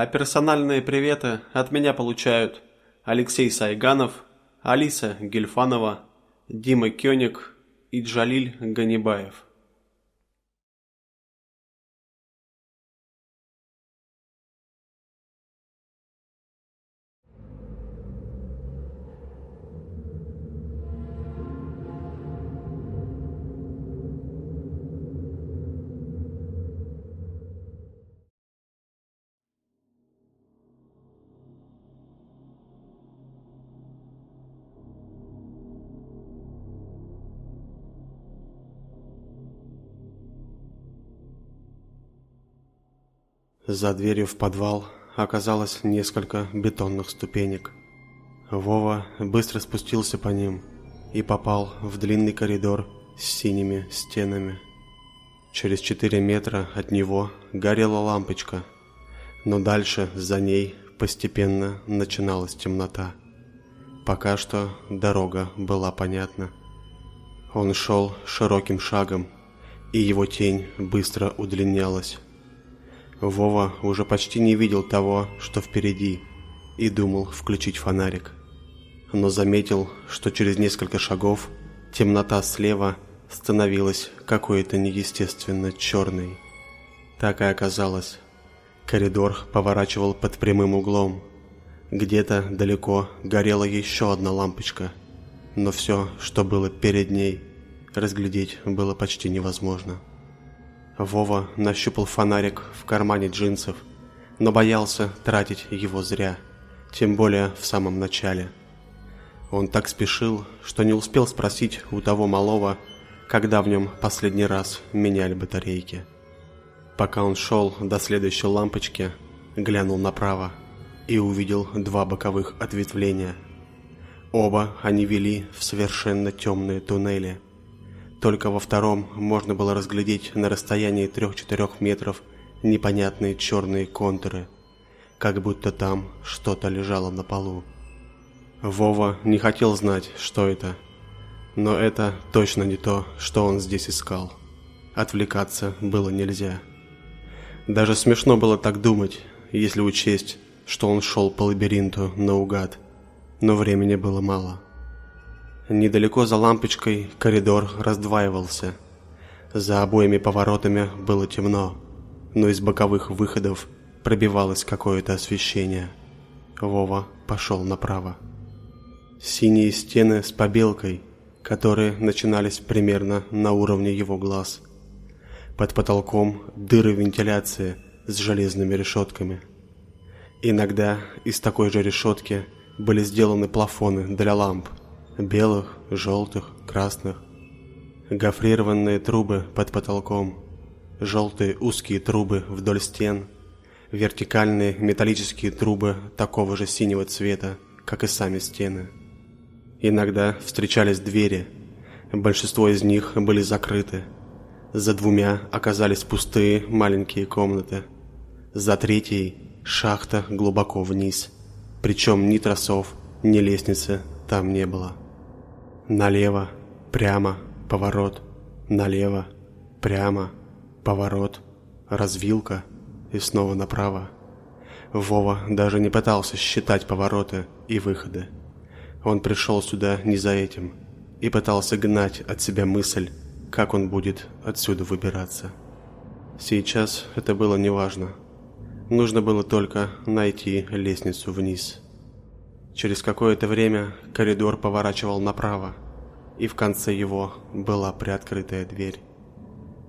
а персональные приветы от меня получают Алексей Сайганов, Алиса Гельфанова, Дима Кёник и Джалиль Ганибаев. За дверью в подвал оказалось несколько бетонных ступенек. Вова быстро спустился по ним и попал в длинный коридор с синими стенами. Через четыре метра от него горела лампочка, но дальше за ней постепенно начиналась темнота. Пока что дорога была понятна. Он шел широким шагом, и его тень быстро удлинялась. Вова уже почти не видел того, что впереди, и думал включить фонарик. Но заметил, что через несколько шагов темнота слева становилась какой-то неестественно черной. Так и оказалось. Коридор поворачивал под прямым углом. Где-то далеко горела еще одна лампочка, но все, что было перед ней, разглядеть было почти невозможно. Вова нащупал фонарик в кармане джинсов, но боялся тратить его зря, тем более в самом начале. Он так спешил, что не успел спросить у того малого, когда в нем последний раз меняли батарейки. Пока он шел до следующей лампочки, глянул направо и увидел два боковых ответвления. Оба они вели в совершенно темные туннели – только во втором можно было разглядеть на расстоянии 3-4 метров непонятные черные контуры, как будто там что-то лежало на полу. Вова не хотел знать, что это, но это точно не то, что он здесь искал. Отвлекаться было нельзя. Даже смешно было так думать, если учесть, что он шел по лабиринту наугад, но времени было мало. Недалеко за лампочкой коридор раздваивался. За обоими поворотами было темно, но из боковых выходов пробивалось какое-то освещение. Вова пошел направо. Синие стены с побелкой, которые начинались примерно на уровне его глаз. Под потолком дыры вентиляции с железными решетками. Иногда из такой же решетки были сделаны плафоны для ламп – белых, желтых, красных. Гофрированные трубы под потолком, желтые узкие трубы вдоль стен, вертикальные металлические трубы такого же синего цвета, как и сами стены. Иногда встречались двери, большинство из них были закрыты. За двумя оказались пустые маленькие комнаты. За третьей шахта глубоко вниз, причем ни тросов, ни лестницы там не было. Налево, прямо, поворот, налево, прямо, поворот, развилка и снова направо. Вова даже не пытался считать повороты и выходы. Он пришел сюда не за этим и пытался гнать от себя мысль, как он будет отсюда выбираться. Сейчас это было неважно. Нужно было только найти лестницу вниз. Через какое-то время коридор поворачивал направо, и в конце его была приоткрытая дверь.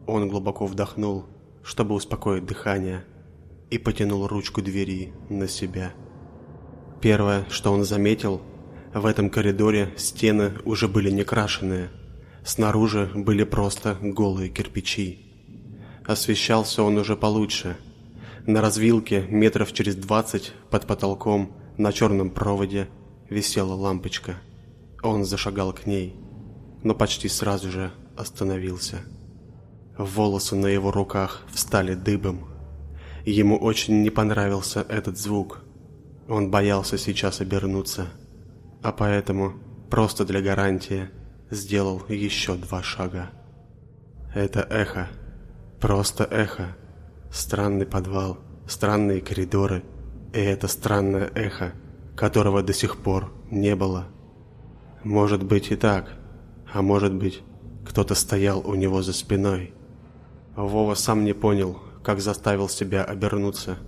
Он глубоко вдохнул, чтобы успокоить дыхание, и потянул ручку двери на себя. Первое, что он заметил, в этом коридоре стены уже были не крашеные, снаружи были просто голые кирпичи. Освещался он уже получше. На развилке метров через двадцать под потолком на черном проводе висела лампочка. Он зашагал к ней, но почти сразу же остановился. Волосы на его руках встали дыбом. Ему очень не понравился этот звук. Он боялся сейчас обернуться, а поэтому просто для гарантии сделал еще два шага. Это эхо, просто эхо, странный подвал, странные коридоры – И это странное эхо, которого до сих пор не было. Может быть и так, а может быть, кто-то стоял у него за спиной. Вова сам не понял, как заставил себя обернуться.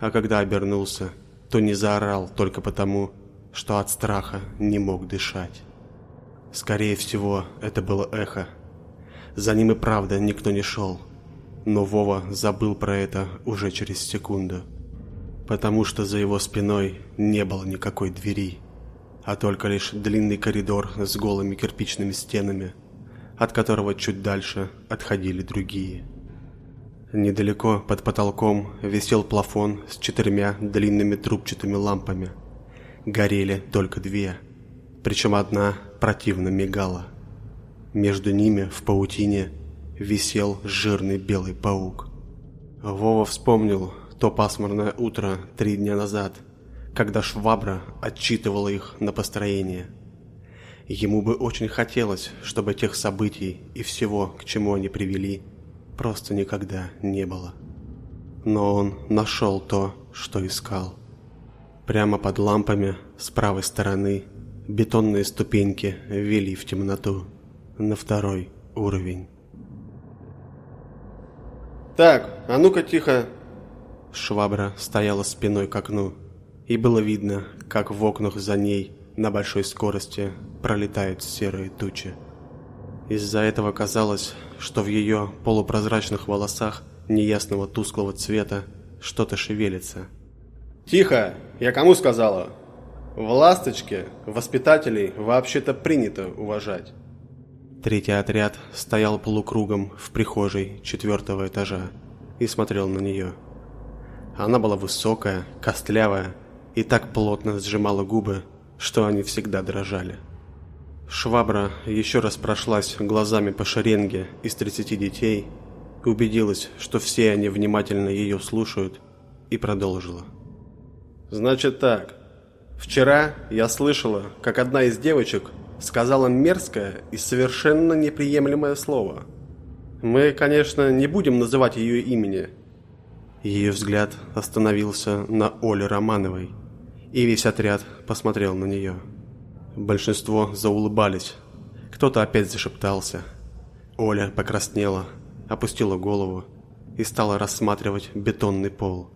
А когда обернулся, то не заорал только потому, что от страха не мог дышать. Скорее всего, это было эхо. За ним и правда никто не шел. Но Вова забыл про это уже через секунду. Потому что за его спиной не было никакой двери, а только лишь длинный коридор с голыми кирпичными стенами, от которого чуть дальше отходили другие. Недалеко под потолком висел плафон с четырьмя длинными трубчатыми лампами. Горели только две, причем одна противно мигала. Между ними в паутине висел жирный белый паук. Вова вспомнил то пасмурное утро три дня назад, когда швабра отчитывала их на построение. Ему бы очень хотелось, чтобы тех событий и всего, к чему они привели, просто никогда не было. Но он нашел то, что искал. Прямо под лампами с правой стороны бетонные ступеньки вели в темноту на второй уровень. «Так, а ну-ка тихо!» Швабра стояла спиной к окну, и было видно, как в окнах за ней на большой скорости пролетают серые тучи. Из-за этого казалось, что в ее полупрозрачных волосах неясного тусклого цвета что-то шевелится. «Тихо! Я кому сказала? В «Ласточке» воспитателей вообще-то принято уважать». Третий отряд стоял полукругом в прихожей четвертого этажа и смотрел на нее. Она была высокая, костлявая и так плотно сжимала губы, что они всегда дрожали. Швабра еще раз прошлась глазами по шеренге из 30 детей, убедилась, что все они внимательно ее слушают, и продолжила. «Значит так. Вчера я слышала, как одна из девочек сказала мерзкое и совершенно неприемлемое слово. Мы, конечно, не будем называть ее имени». Ее взгляд остановился на Оле Романовой, и весь отряд посмотрел на нее. Большинство заулыбались. Кто-то опять зашептался. Оля покраснела, опустила голову и стала рассматривать бетонный пол,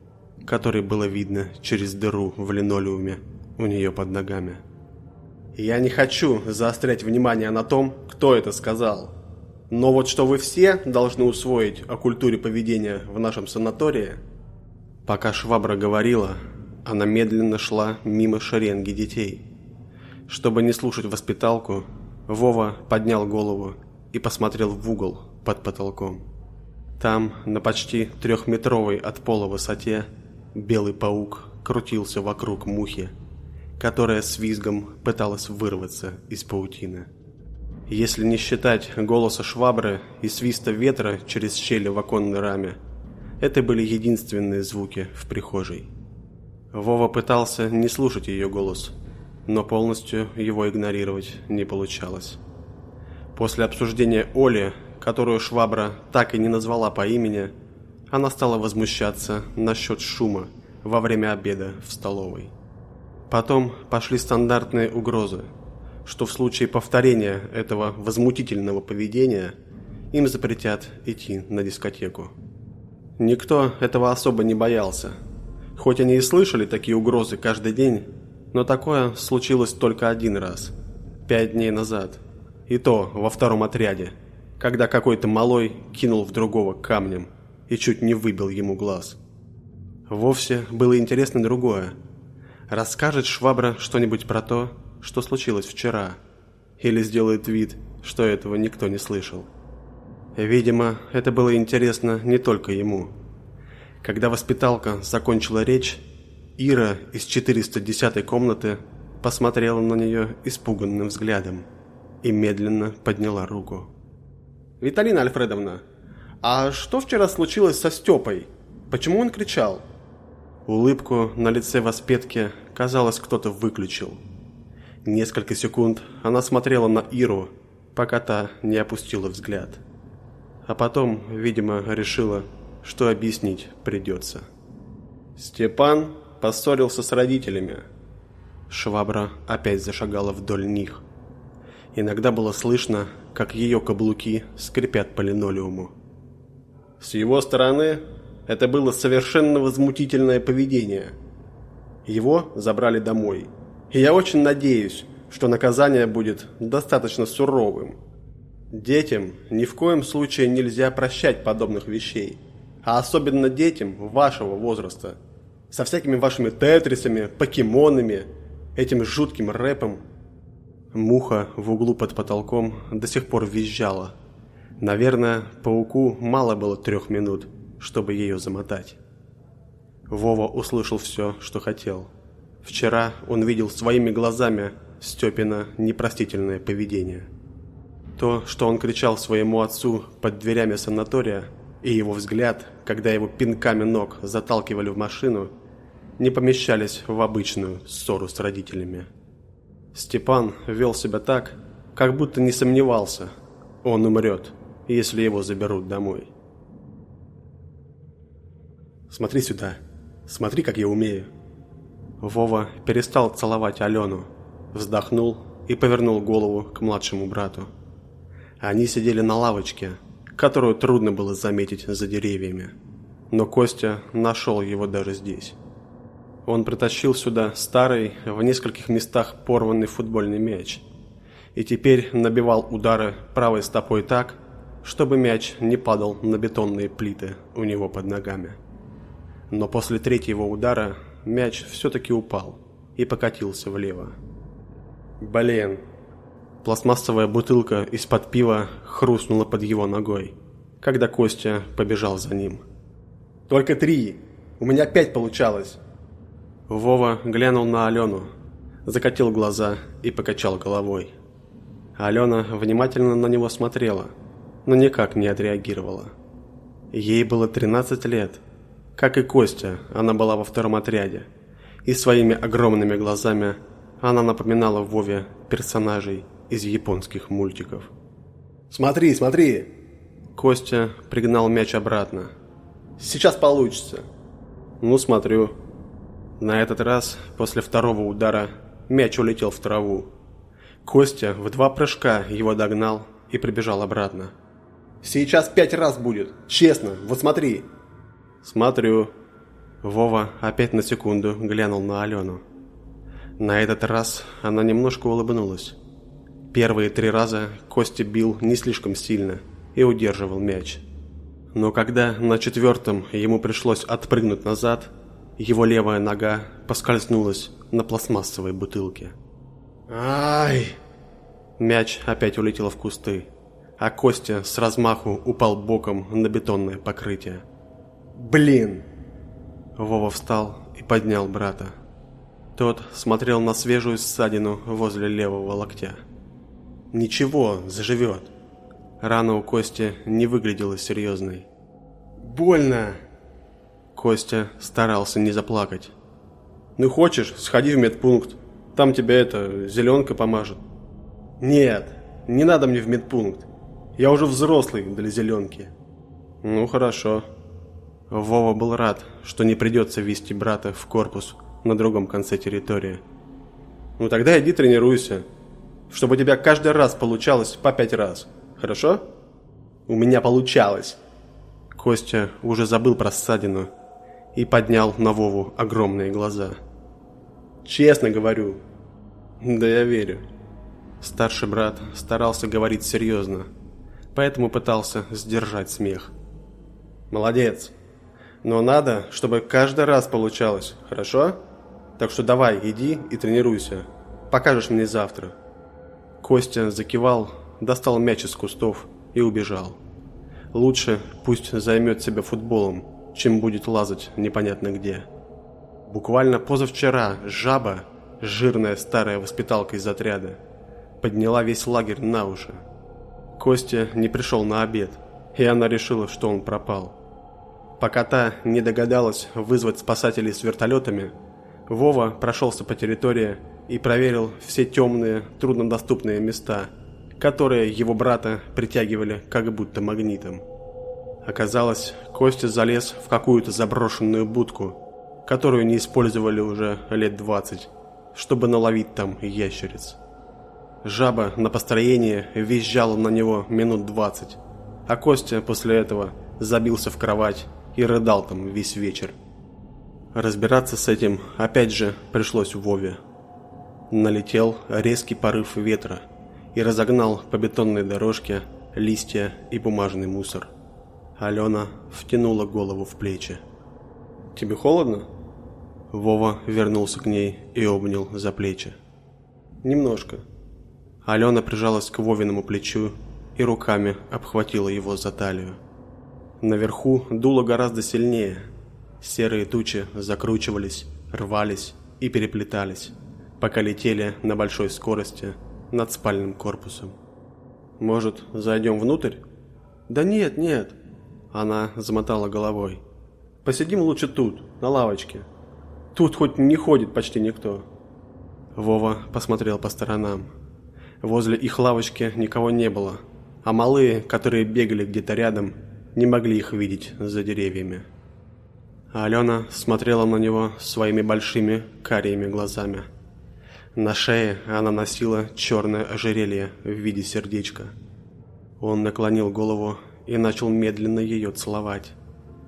который было видно через дыру в линолеуме у нее под ногами. «Я не хочу заострять внимание на том, кто это сказал. Но вот что вы все должны усвоить о культуре поведения в нашем санатории...» Пока Швабра говорила, она медленно шла мимо шеренги детей – чтобы не слушать воспиталку, Вова поднял голову и посмотрел в угол под потолком. Там, на почти трехметровой от пола высоте, белый паук крутился вокруг мухи, которая с визгом пыталась вырваться из паутины. Если не считать голоса швабры и свиста ветра через щели в оконной раме, это были единственные звуки в прихожей. Вова пытался не слушать ее голос – но полностью его игнорировать не получалось. После обсуждения Оли, которую Швабра так и не назвала по имени, она стала возмущаться насчет шума во время обеда в столовой. Потом пошли стандартные угрозы, что в случае повторения этого возмутительного поведения им запретят идти на дискотеку. Никто этого особо не боялся. Хоть они и слышали такие угрозы каждый день, но такое случилось только один раз, пять дней назад. И то во втором отряде, когда какой-то малой кинул в другого камнем и чуть не выбил ему глаз. Вовсе было интересно другое. Расскажет Швабра что-нибудь про то, что случилось вчера, или сделает вид, что этого никто не слышал. Видимо, это было интересно не только ему. Когда воспиталка закончила речь, Ира из 410 комнаты посмотрела на нее испуганным взглядом и медленно подняла руку. «Виталина Альфредовна, а что вчера случилось со Степой? Почему он кричал?» Улыбку на лице воспетки, казалось, кто-то выключил. Несколько секунд она смотрела на Иру, пока та не опустила взгляд. А потом, видимо, решила, что объяснить придется. «Степан поссорился с родителями. Швабра опять зашагала вдоль них. Иногда было слышно, как ее каблуки скрипят по линолеуму. С его стороны это было совершенно возмутительное поведение. Его забрали домой. И я очень надеюсь, что наказание будет достаточно суровым. Детям ни в коем случае нельзя прощать подобных вещей. А особенно детям вашего возраста. Со всякими вашими тетрисами, покемонами, этим жутким рэпом. Муха в углу под потолком до сих пор визжала. Наверное, пауку мало было трех минут, чтобы ее замотать. Вова услышал все, что хотел. Вчера он видел своими глазами Степина непростительное поведение. То, что он кричал своему отцу под дверями санатория, и его взгляд, когда его пинками ног заталкивали в машину, не помещались в обычную ссору с родителями. Степан вел себя так, как будто не сомневался, он умрет, если его заберут домой. «Смотри сюда, смотри, как я умею». Вова перестал целовать Алену, вздохнул и повернул голову к младшему брату. Они сидели на лавочке, которую трудно было заметить за деревьями. Но Костя нашел его даже здесь. Он притащил сюда старый, в нескольких местах порванный футбольный мяч. И теперь набивал удары правой стопой так, чтобы мяч не падал на бетонные плиты у него под ногами. Но после третьего удара мяч все-таки упал и покатился влево. Блин. Пластмассовая бутылка из-под пива хрустнула под его ногой, когда Костя побежал за ним. «Только три! У меня пять получалось!» Вова глянул на Алену, закатил глаза и покачал головой. Алена внимательно на него смотрела, но никак не отреагировала. Ей было 13 лет. Как и Костя, она была во втором отряде, и своими огромными глазами она напоминала Вове персонажей из японских мультиков. «Смотри, смотри!» Костя пригнал мяч обратно. «Сейчас получится!» «Ну, смотрю». На этот раз, после второго удара, мяч улетел в траву. Костя в два прыжка его догнал и прибежал обратно. «Сейчас пять раз будет! Честно! Вот смотри!» «Смотрю». Вова опять на секунду глянул на Алену. На этот раз она немножко улыбнулась. Первые три раза Костя бил не слишком сильно и удерживал мяч. Но когда на четвертом ему пришлось отпрыгнуть назад, его левая нога поскользнулась на пластмассовой бутылке. «Ай!» Мяч опять улетел в кусты, а Костя с размаху упал боком на бетонное покрытие. «Блин!» Вова встал и поднял брата. Тот смотрел на свежую ссадину возле левого локтя. «Ничего, заживет». Рана у Кости не выглядела серьезной. «Больно!» Костя старался не заплакать. «Ну хочешь, сходи в медпункт. Там тебя это, зеленка помажет». «Нет, не надо мне в медпункт. Я уже взрослый для зеленки». «Ну хорошо». Вова был рад, что не придется вести брата в корпус на другом конце территории. Ну тогда иди тренируйся, чтобы у тебя каждый раз получалось по пять раз. Хорошо? У меня получалось. Костя уже забыл про ссадину и поднял на Вову огромные глаза. Честно говорю. Да я верю. Старший брат старался говорить серьезно, поэтому пытался сдержать смех. Молодец. Но надо, чтобы каждый раз получалось, хорошо? Так что давай, иди и тренируйся. Покажешь мне завтра. Костя закивал, достал мяч из кустов и убежал. Лучше пусть займет себя футболом, чем будет лазать непонятно где. Буквально позавчера жаба, жирная старая воспиталка из отряда, подняла весь лагерь на уши. Костя не пришел на обед, и она решила, что он пропал. Пока та не догадалась вызвать спасателей с вертолетами, Вова прошелся по территории и проверил все темные, труднодоступные места, которые его брата притягивали как будто магнитом. Оказалось, Костя залез в какую-то заброшенную будку, которую не использовали уже лет 20, чтобы наловить там ящериц. Жаба на построение визжала на него минут 20, а Костя после этого забился в кровать и рыдал там весь вечер. Разбираться с этим опять же пришлось Вове. Налетел резкий порыв ветра и разогнал по бетонной дорожке листья и бумажный мусор. Алена втянула голову в плечи. «Тебе холодно?» Вова вернулся к ней и обнял за плечи. «Немножко». Алена прижалась к Вовиному плечу и руками обхватила его за талию. Наверху дуло гораздо сильнее. Серые тучи закручивались, рвались и переплетались, пока летели на большой скорости над спальным корпусом. «Может, зайдем внутрь?» «Да нет, нет!» Она замотала головой. «Посидим лучше тут, на лавочке. Тут хоть не ходит почти никто». Вова посмотрел по сторонам. Возле их лавочки никого не было, а малые, которые бегали где-то рядом, не могли их видеть за деревьями. А Алена смотрела на него своими большими карими глазами. На шее она носила черное ожерелье в виде сердечка. Он наклонил голову и начал медленно ее целовать,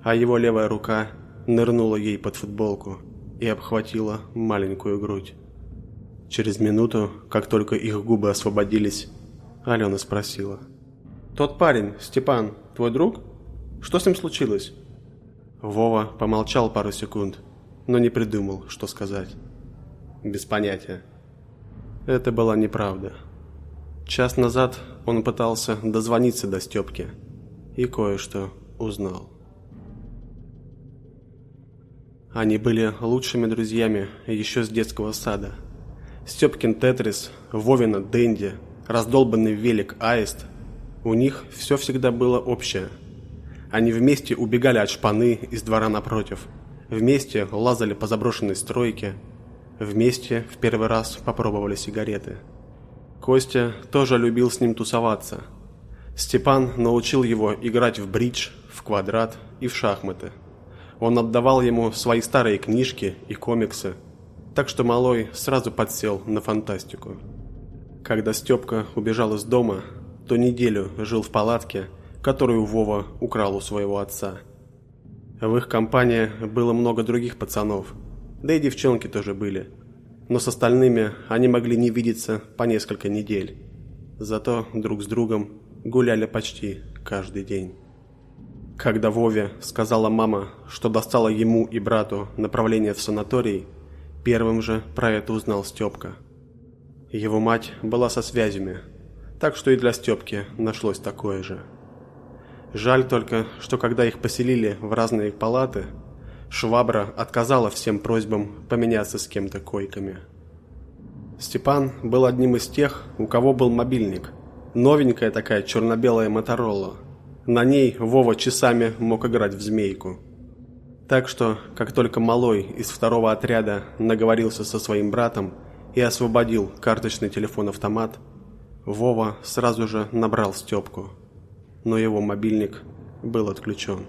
а его левая рука нырнула ей под футболку и обхватила маленькую грудь. Через минуту, как только их губы освободились, Алена спросила. «Тот парень, Степан, твой друг? Что с ним случилось?» Вова помолчал пару секунд, но не придумал, что сказать. Без понятия. Это была неправда. Час назад он пытался дозвониться до Степки и кое-что узнал. Они были лучшими друзьями еще с детского сада. Степкин Тетрис, Вовина Дэнди, раздолбанный велик Аист. У них все всегда было общее. Они вместе убегали от шпаны из двора напротив. Вместе лазали по заброшенной стройке – Вместе в первый раз попробовали сигареты. Костя тоже любил с ним тусоваться. Степан научил его играть в бридж, в квадрат и в шахматы. Он отдавал ему свои старые книжки и комиксы, так что малой сразу подсел на фантастику. Когда Степка убежал из дома, то неделю жил в палатке, которую Вова украл у своего отца. В их компании было много других пацанов – да и девчонки тоже были. Но с остальными они могли не видеться по несколько недель. Зато друг с другом гуляли почти каждый день. Когда Вове сказала мама, что достала ему и брату направление в санаторий, первым же про это узнал Степка. Его мать была со связями, так что и для Степки нашлось такое же. Жаль только, что когда их поселили в разные палаты – Швабра отказала всем просьбам поменяться с кем-то койками. Степан был одним из тех, у кого был мобильник. Новенькая такая черно-белая Моторола. На ней Вова часами мог играть в змейку. Так что, как только малой из второго отряда наговорился со своим братом и освободил карточный телефон-автомат, Вова сразу же набрал Степку. Но его мобильник был отключен.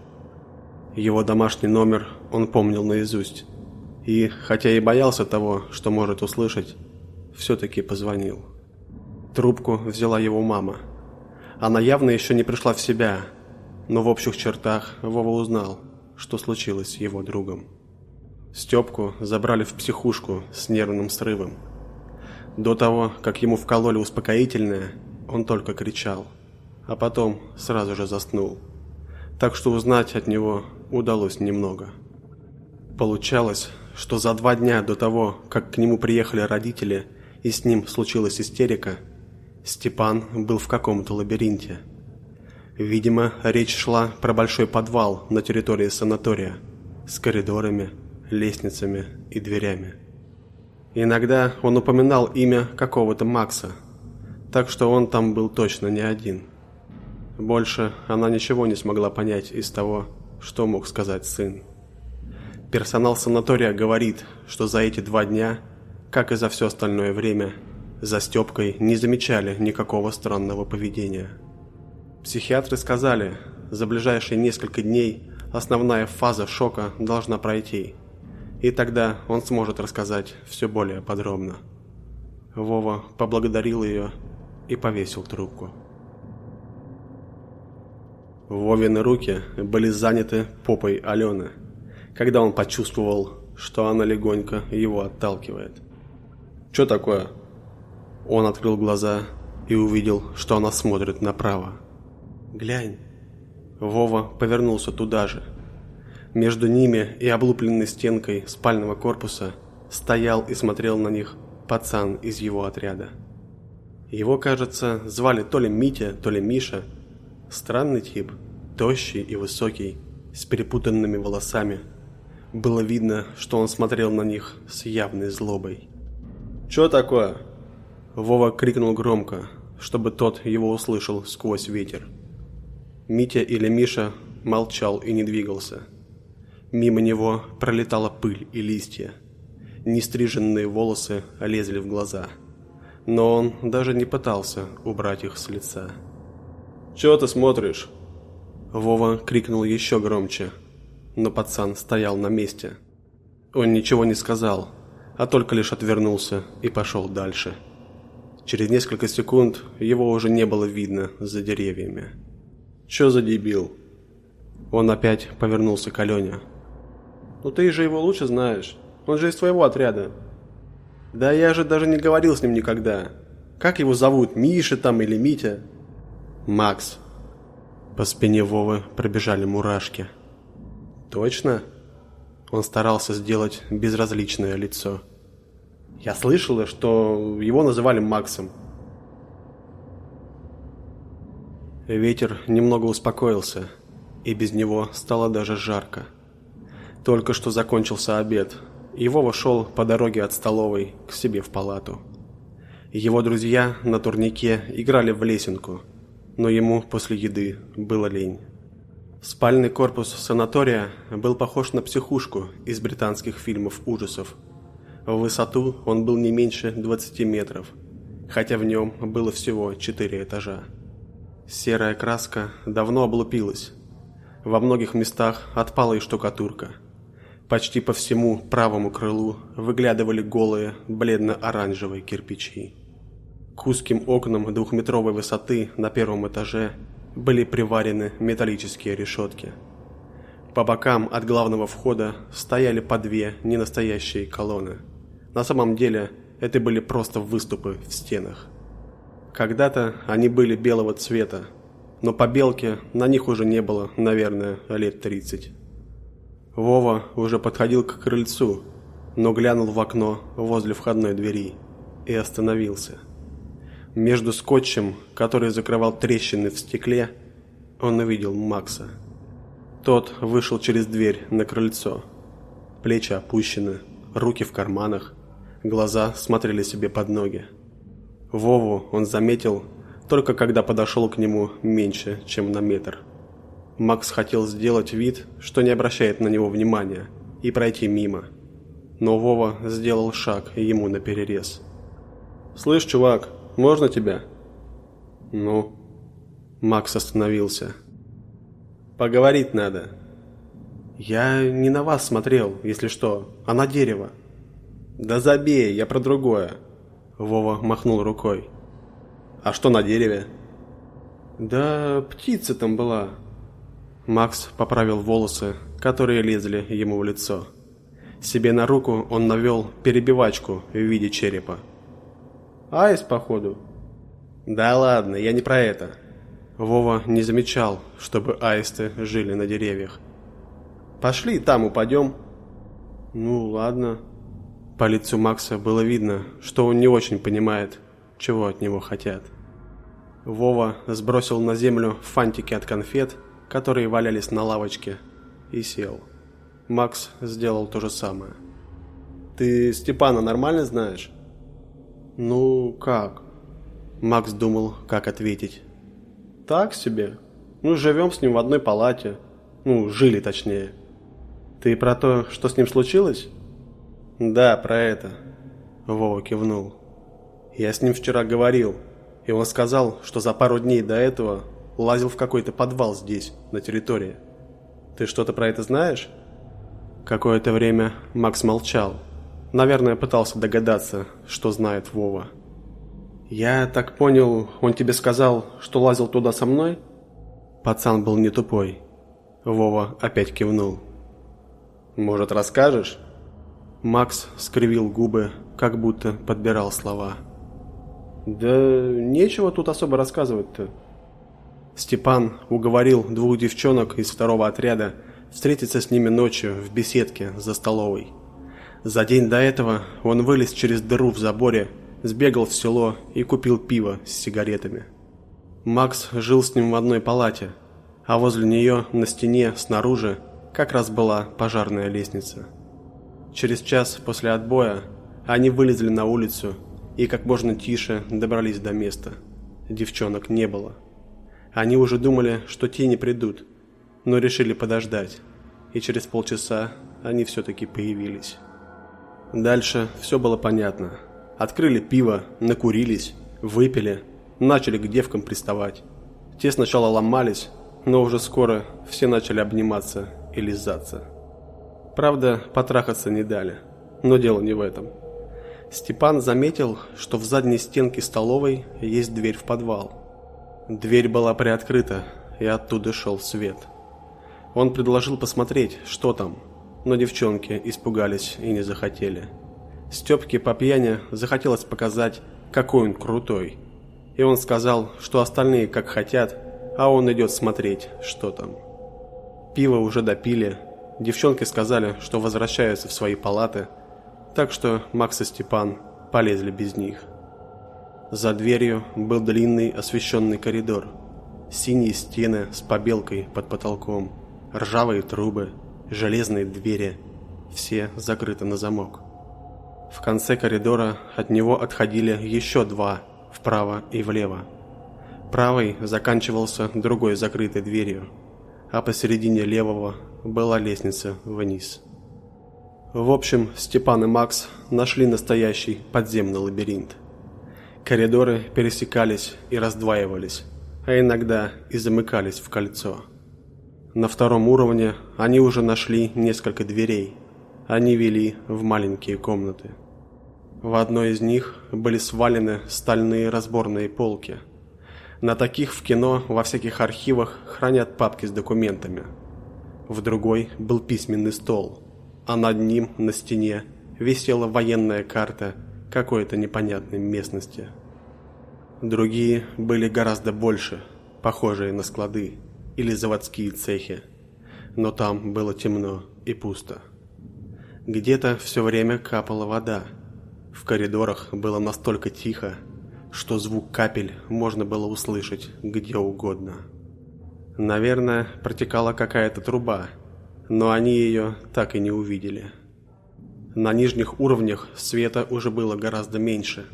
Его домашний номер он помнил наизусть. И, хотя и боялся того, что может услышать, все-таки позвонил. Трубку взяла его мама. Она явно еще не пришла в себя, но в общих чертах Вова узнал, что случилось с его другом. Степку забрали в психушку с нервным срывом. До того, как ему вкололи успокоительное, он только кричал, а потом сразу же заснул. Так что узнать от него удалось немного. Получалось, что за два дня до того, как к нему приехали родители и с ним случилась истерика, Степан был в каком-то лабиринте. Видимо, речь шла про большой подвал на территории санатория с коридорами, лестницами и дверями. Иногда он упоминал имя какого-то Макса, так что он там был точно не один. Больше она ничего не смогла понять из того, что мог сказать сын? Персонал санатория говорит, что за эти два дня, как и за все остальное время, за Степкой не замечали никакого странного поведения. Психиатры сказали, за ближайшие несколько дней основная фаза шока должна пройти, и тогда он сможет рассказать все более подробно. Вова поблагодарил ее и повесил трубку. Вовины руки были заняты попой Алены, когда он почувствовал, что она легонько его отталкивает. «Чё такое?» Он открыл глаза и увидел, что она смотрит направо. «Глянь». Вова повернулся туда же. Между ними и облупленной стенкой спального корпуса стоял и смотрел на них пацан из его отряда. Его, кажется, звали то ли Митя, то ли Миша. Странный тип, тощий и высокий, с перепутанными волосами. Было видно, что он смотрел на них с явной злобой. «Чё такое?» Вова крикнул громко, чтобы тот его услышал сквозь ветер. Митя или Миша молчал и не двигался. Мимо него пролетала пыль и листья. Нестриженные волосы лезли в глаза. Но он даже не пытался убрать их с лица. «Чего ты смотришь?» Вова крикнул еще громче, но пацан стоял на месте. Он ничего не сказал, а только лишь отвернулся и пошел дальше. Через несколько секунд его уже не было видно за деревьями. «Чё за дебил?» Он опять повернулся к Алене. «Ну ты же его лучше знаешь. Он же из твоего отряда». «Да я же даже не говорил с ним никогда. Как его зовут? Миша там или Митя?» «Макс». По спине Вовы пробежали мурашки. «Точно?» Он старался сделать безразличное лицо. Я слышала, что его называли Максом. Ветер немного успокоился, и без него стало даже жарко. Только что закончился обед, и Вова шел по дороге от столовой к себе в палату. Его друзья на турнике играли в лесенку, но ему после еды было лень. Спальный корпус санатория был похож на психушку из британских фильмов ужасов. В высоту он был не меньше 20 метров, хотя в нем было всего 4 этажа. Серая краска давно облупилась. Во многих местах отпала и штукатурка. Почти по всему правому крылу выглядывали голые бледно-оранжевые кирпичи. К узким окнам двухметровой высоты на первом этаже были приварены металлические решетки. По бокам от главного входа стояли по две ненастоящие колонны. На самом деле, это были просто выступы в стенах. Когда-то они были белого цвета, но по белке на них уже не было, наверное, лет 30. Вова уже подходил к крыльцу, но глянул в окно возле входной двери и остановился. Между скотчем, который закрывал трещины в стекле, он увидел Макса. Тот вышел через дверь на крыльцо. Плечи опущены, руки в карманах, глаза смотрели себе под ноги. Вову он заметил только когда подошел к нему меньше, чем на метр. Макс хотел сделать вид, что не обращает на него внимания, и пройти мимо. Но Вова сделал шаг ему на перерез. «Слышь, чувак, можно тебя?» «Ну?» Макс остановился. «Поговорить надо». «Я не на вас смотрел, если что, а на дерево». «Да забей, я про другое». Вова махнул рукой. «А что на дереве?» «Да птица там была». Макс поправил волосы, которые лезли ему в лицо. Себе на руку он навел перебивачку в виде черепа. Аист, походу. Да ладно, я не про это. Вова не замечал, чтобы аисты жили на деревьях. Пошли, там упадем. Ну, ладно. По лицу Макса было видно, что он не очень понимает, чего от него хотят. Вова сбросил на землю фантики от конфет, которые валялись на лавочке, и сел. Макс сделал то же самое. «Ты Степана нормально знаешь?» «Ну, как?» Макс думал, как ответить. «Так себе. Ну, живем с ним в одной палате. Ну, жили точнее». «Ты про то, что с ним случилось?» «Да, про это». Вова кивнул. «Я с ним вчера говорил, и он сказал, что за пару дней до этого лазил в какой-то подвал здесь, на территории. Ты что-то про это знаешь?» Какое-то время Макс молчал. Наверное, пытался догадаться, что знает Вова. «Я так понял, он тебе сказал, что лазил туда со мной?» Пацан был не тупой. Вова опять кивнул. «Может, расскажешь?» Макс скривил губы, как будто подбирал слова. «Да нечего тут особо рассказывать-то». Степан уговорил двух девчонок из второго отряда встретиться с ними ночью в беседке за столовой. За день до этого он вылез через дыру в заборе, сбегал в село и купил пиво с сигаретами. Макс жил с ним в одной палате, а возле нее на стене снаружи как раз была пожарная лестница. Через час после отбоя они вылезли на улицу и как можно тише добрались до места. Девчонок не было. Они уже думали, что те не придут, но решили подождать, и через полчаса они все-таки появились. Дальше все было понятно. Открыли пиво, накурились, выпили, начали к девкам приставать. Те сначала ломались, но уже скоро все начали обниматься и лизаться. Правда, потрахаться не дали, но дело не в этом. Степан заметил, что в задней стенке столовой есть дверь в подвал. Дверь была приоткрыта, и оттуда шел свет. Он предложил посмотреть, что там, но девчонки испугались и не захотели. Степке по пьяни захотелось показать, какой он крутой. И он сказал, что остальные как хотят, а он идет смотреть, что там. Пиво уже допили, девчонки сказали, что возвращаются в свои палаты, так что Макс и Степан полезли без них. За дверью был длинный освещенный коридор, синие стены с побелкой под потолком, ржавые трубы, железные двери, все закрыты на замок. В конце коридора от него отходили еще два, вправо и влево. Правый заканчивался другой закрытой дверью, а посередине левого была лестница вниз. В общем, Степан и Макс нашли настоящий подземный лабиринт. Коридоры пересекались и раздваивались, а иногда и замыкались в кольцо. На втором уровне они уже нашли несколько дверей. Они вели в маленькие комнаты. В одной из них были свалены стальные разборные полки. На таких в кино во всяких архивах хранят папки с документами. В другой был письменный стол, а над ним на стене висела военная карта какой-то непонятной местности. Другие были гораздо больше, похожие на склады или заводские цехи, но там было темно и пусто. Где-то все время капала вода – в коридорах было настолько тихо, что звук капель можно было услышать где угодно. Наверное, протекала какая-то труба, но они ее так и не увидели. На нижних уровнях света уже было гораздо меньше.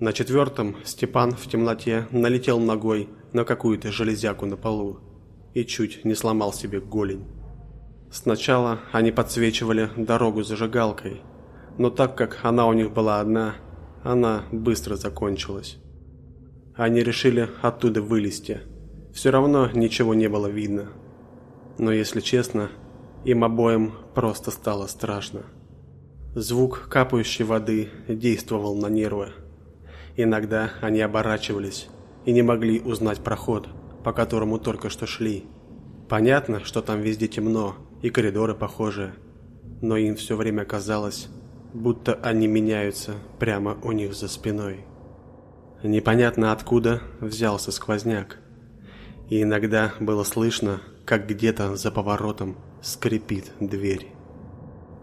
На четвертом Степан в темноте налетел ногой на какую-то железяку на полу и чуть не сломал себе голень. Сначала они подсвечивали дорогу зажигалкой – но так как она у них была одна, она быстро закончилась. Они решили оттуда вылезти. Все равно ничего не было видно. Но если честно, им обоим просто стало страшно. Звук капающей воды действовал на нервы. Иногда они оборачивались и не могли узнать проход, по которому только что шли. Понятно, что там везде темно и коридоры похожие, но им все время казалось, будто они меняются прямо у них за спиной. Непонятно откуда взялся сквозняк. И иногда было слышно, как где-то за поворотом скрипит дверь.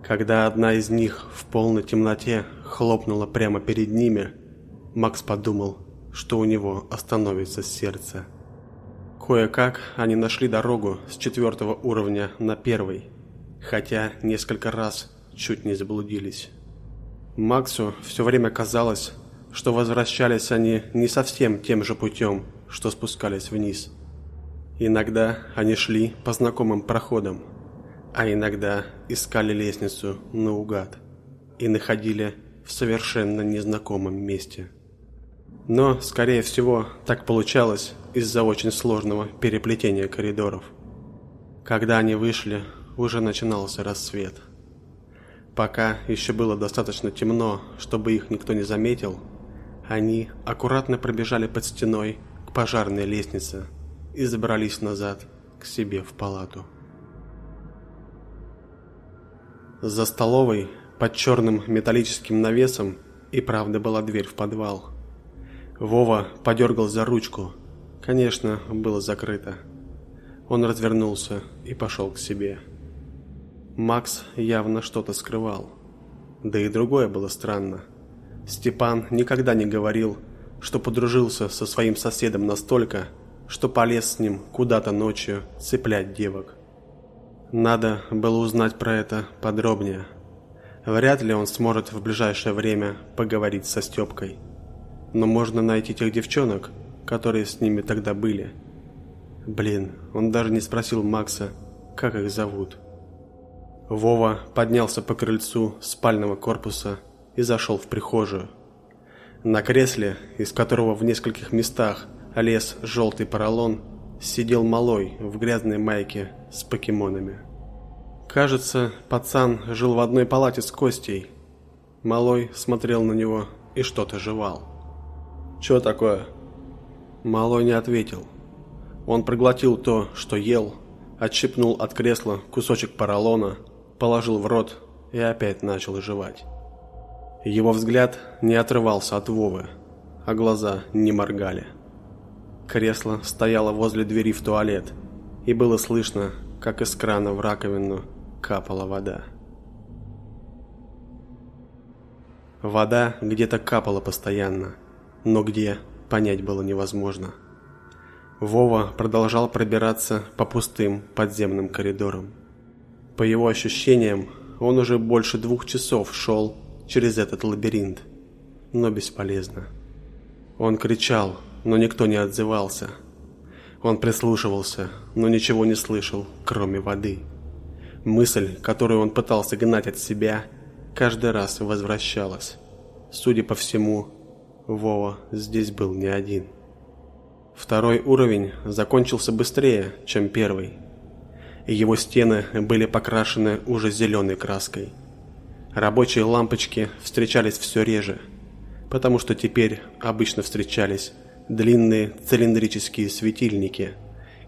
Когда одна из них в полной темноте хлопнула прямо перед ними, Макс подумал, что у него остановится сердце. Кое-как они нашли дорогу с четвертого уровня на первый, хотя несколько раз чуть не заблудились. Максу все время казалось, что возвращались они не совсем тем же путем, что спускались вниз. Иногда они шли по знакомым проходам, а иногда искали лестницу наугад и находили в совершенно незнакомом месте. Но, скорее всего, так получалось из-за очень сложного переплетения коридоров. Когда они вышли, уже начинался рассвет. Пока еще было достаточно темно, чтобы их никто не заметил, они аккуратно пробежали под стеной к пожарной лестнице и забрались назад к себе в палату. За столовой под черным металлическим навесом и правда была дверь в подвал. Вова подергал за ручку. Конечно, было закрыто. Он развернулся и пошел к себе. Макс явно что-то скрывал. Да и другое было странно. Степан никогда не говорил, что подружился со своим соседом настолько, что полез с ним куда-то ночью цеплять девок. Надо было узнать про это подробнее. Вряд ли он сможет в ближайшее время поговорить со Степкой. Но можно найти тех девчонок, которые с ними тогда были. Блин, он даже не спросил Макса, как их зовут. Вова поднялся по крыльцу спального корпуса и зашел в прихожую. На кресле, из которого в нескольких местах лез желтый поролон, сидел малой в грязной майке с покемонами. Кажется, пацан жил в одной палате с Костей. Малой смотрел на него и что-то жевал. «Чё такое?» Малой не ответил. Он проглотил то, что ел, отщипнул от кресла кусочек поролона, положил в рот и опять начал жевать. Его взгляд не отрывался от Вовы, а глаза не моргали. Кресло стояло возле двери в туалет, и было слышно, как из крана в раковину капала вода. Вода где-то капала постоянно, но где понять было невозможно. Вова продолжал пробираться по пустым подземным коридорам. По его ощущениям, он уже больше двух часов шел через этот лабиринт, но бесполезно. Он кричал, но никто не отзывался. Он прислушивался, но ничего не слышал, кроме воды. Мысль, которую он пытался гнать от себя, каждый раз возвращалась. Судя по всему, Вова здесь был не один. Второй уровень закончился быстрее, чем первый. Его стены были покрашены уже зеленой краской. Рабочие лампочки встречались все реже, потому что теперь обычно встречались длинные цилиндрические светильники,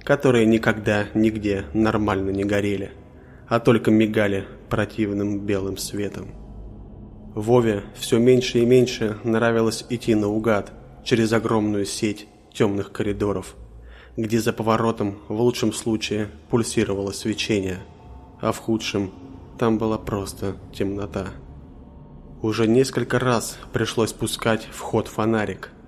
которые никогда нигде нормально не горели, а только мигали противным белым светом. Вове все меньше и меньше нравилось идти наугад через огромную сеть темных коридоров, где за поворотом в лучшем случае пульсировало свечение, а в худшем там была просто темнота. Уже несколько раз пришлось пускать в ход фонарик –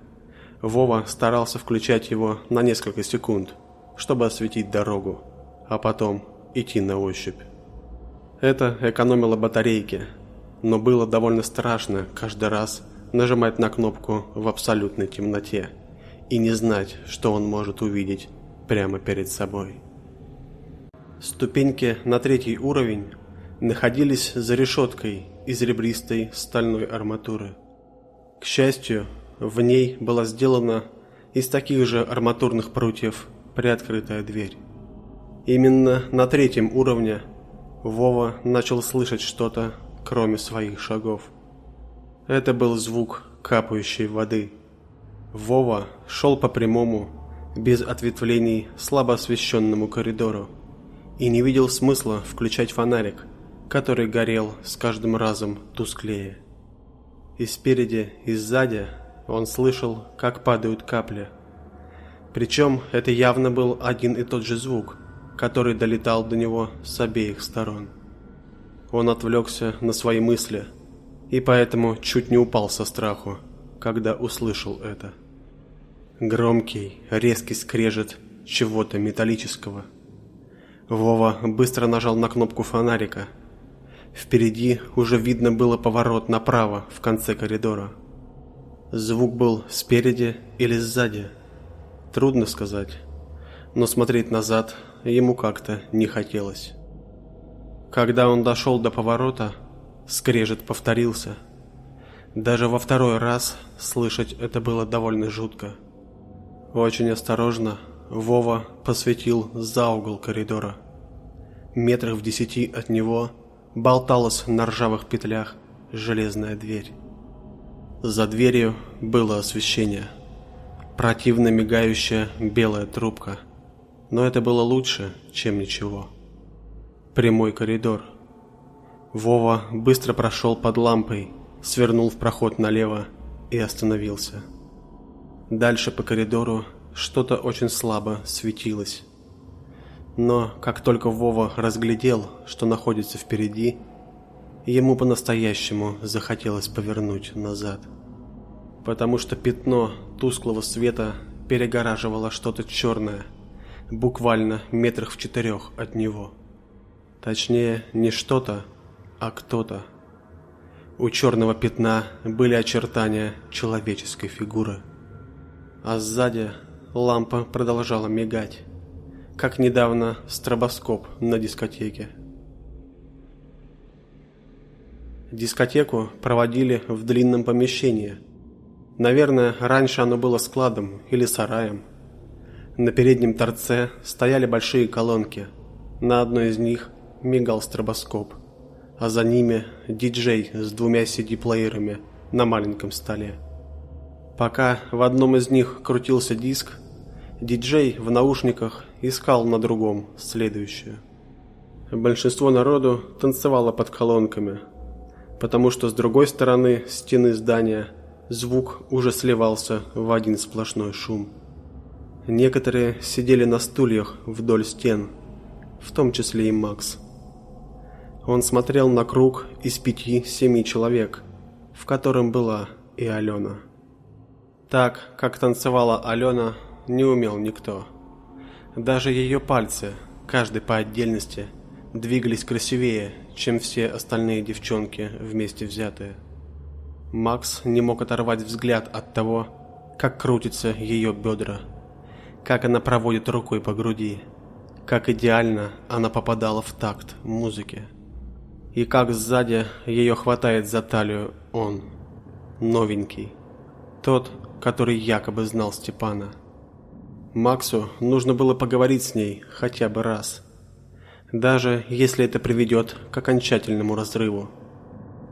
Вова старался включать его на несколько секунд, чтобы осветить дорогу, а потом идти на ощупь. Это экономило батарейки, но было довольно страшно каждый раз нажимать на кнопку в абсолютной темноте и не знать, что он может увидеть прямо перед собой. Ступеньки на третий уровень находились за решеткой из ребристой стальной арматуры. К счастью, в ней была сделана из таких же арматурных прутьев приоткрытая дверь. Именно на третьем уровне Вова начал слышать что-то, кроме своих шагов. Это был звук капающей воды. Вова шел по прямому, без ответвлений, слабо освещенному коридору и не видел смысла включать фонарик, который горел с каждым разом тусклее. И спереди, и сзади он слышал, как падают капли. Причем это явно был один и тот же звук, который долетал до него с обеих сторон. Он отвлекся на свои мысли и поэтому чуть не упал со страху, когда услышал это. Громкий, резкий скрежет чего-то металлического. Вова быстро нажал на кнопку фонарика. Впереди уже видно было поворот направо в конце коридора. Звук был спереди или сзади. Трудно сказать. Но смотреть назад ему как-то не хотелось. Когда он дошел до поворота, скрежет повторился. Даже во второй раз слышать это было довольно жутко. Очень осторожно Вова посветил за угол коридора. метрах в десяти от него, болталась на ржавых петлях железная дверь. За дверью было освещение. Противно мигающая белая трубка. Но это было лучше, чем ничего. Прямой коридор. Вова быстро прошел под лампой, свернул в проход налево и остановился. Дальше по коридору что-то очень слабо светилось. Но как только Вова разглядел, что находится впереди, ему по-настоящему захотелось повернуть назад. Потому что пятно тусклого света перегораживало что-то черное, буквально метрах в четырех от него. Точнее, не что-то, а кто-то. У черного пятна были очертания человеческой фигуры. А сзади лампа продолжала мигать, как недавно стробоскоп на дискотеке. Дискотеку проводили в длинном помещении. Наверное, раньше оно было складом или сараем. На переднем торце стояли большие колонки. На одной из них мигал стробоскоп – а за ними диджей с двумя CD-плеерами на маленьком столе. Пока в одном из них крутился диск, диджей в наушниках искал на другом следующее. Большинство народу танцевало под колонками, потому что с другой стороны стены здания звук уже сливался в один сплошной шум. Некоторые сидели на стульях вдоль стен, в том числе и Макс. Он смотрел на круг из пяти-семи человек, в котором была и Алена. Так, как танцевала Алена, не умел никто. Даже ее пальцы, каждый по отдельности, двигались красивее, чем все остальные девчонки вместе взятые. Макс не мог оторвать взгляд от того, как крутятся ее бедра, как она проводит рукой по груди, как идеально она попадала в такт музыки и как сзади ее хватает за талию он, новенький, тот, который якобы знал Степана. Максу нужно было поговорить с ней хотя бы раз, даже если это приведет к окончательному разрыву,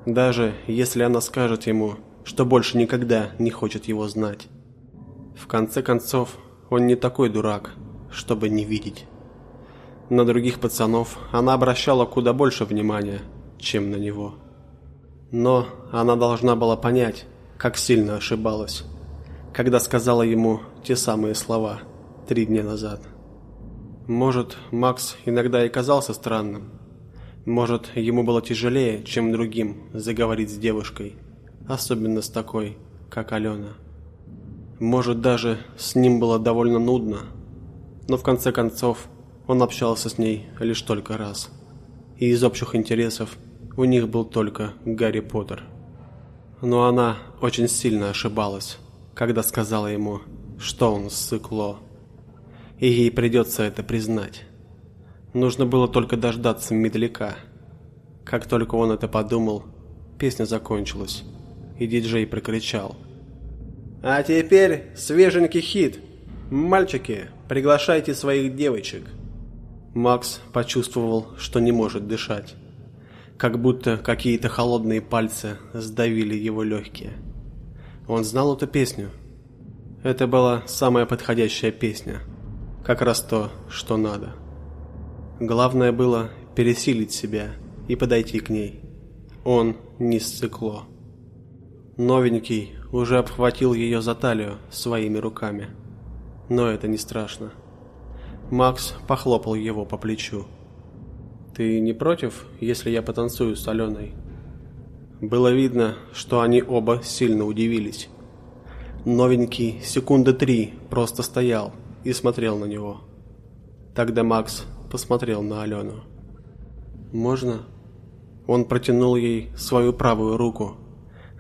даже если она скажет ему, что больше никогда не хочет его знать. В конце концов, он не такой дурак, чтобы не видеть. На других пацанов она обращала куда больше внимания, чем на него. Но она должна была понять, как сильно ошибалась, когда сказала ему те самые слова три дня назад. Может, Макс иногда и казался странным. Может, ему было тяжелее, чем другим, заговорить с девушкой, особенно с такой, как Алена. Может, даже с ним было довольно нудно, но в конце концов он общался с ней лишь только раз. И из общих интересов у них был только Гарри Поттер. Но она очень сильно ошибалась, когда сказала ему, что он ссыкло. И ей придется это признать. Нужно было только дождаться медляка. Как только он это подумал, песня закончилась, и диджей прокричал. «А теперь свеженький хит! Мальчики, приглашайте своих девочек!» Макс почувствовал, что не может дышать как будто какие-то холодные пальцы сдавили его легкие. Он знал эту песню. Это была самая подходящая песня. Как раз то, что надо. Главное было пересилить себя и подойти к ней. Он не сцикло. Новенький уже обхватил ее за талию своими руками. Но это не страшно. Макс похлопал его по плечу. Ты не против, если я потанцую с Аленой? Было видно, что они оба сильно удивились. Новенький секунды три просто стоял и смотрел на него. Тогда Макс посмотрел на Алену. «Можно?» Он протянул ей свою правую руку,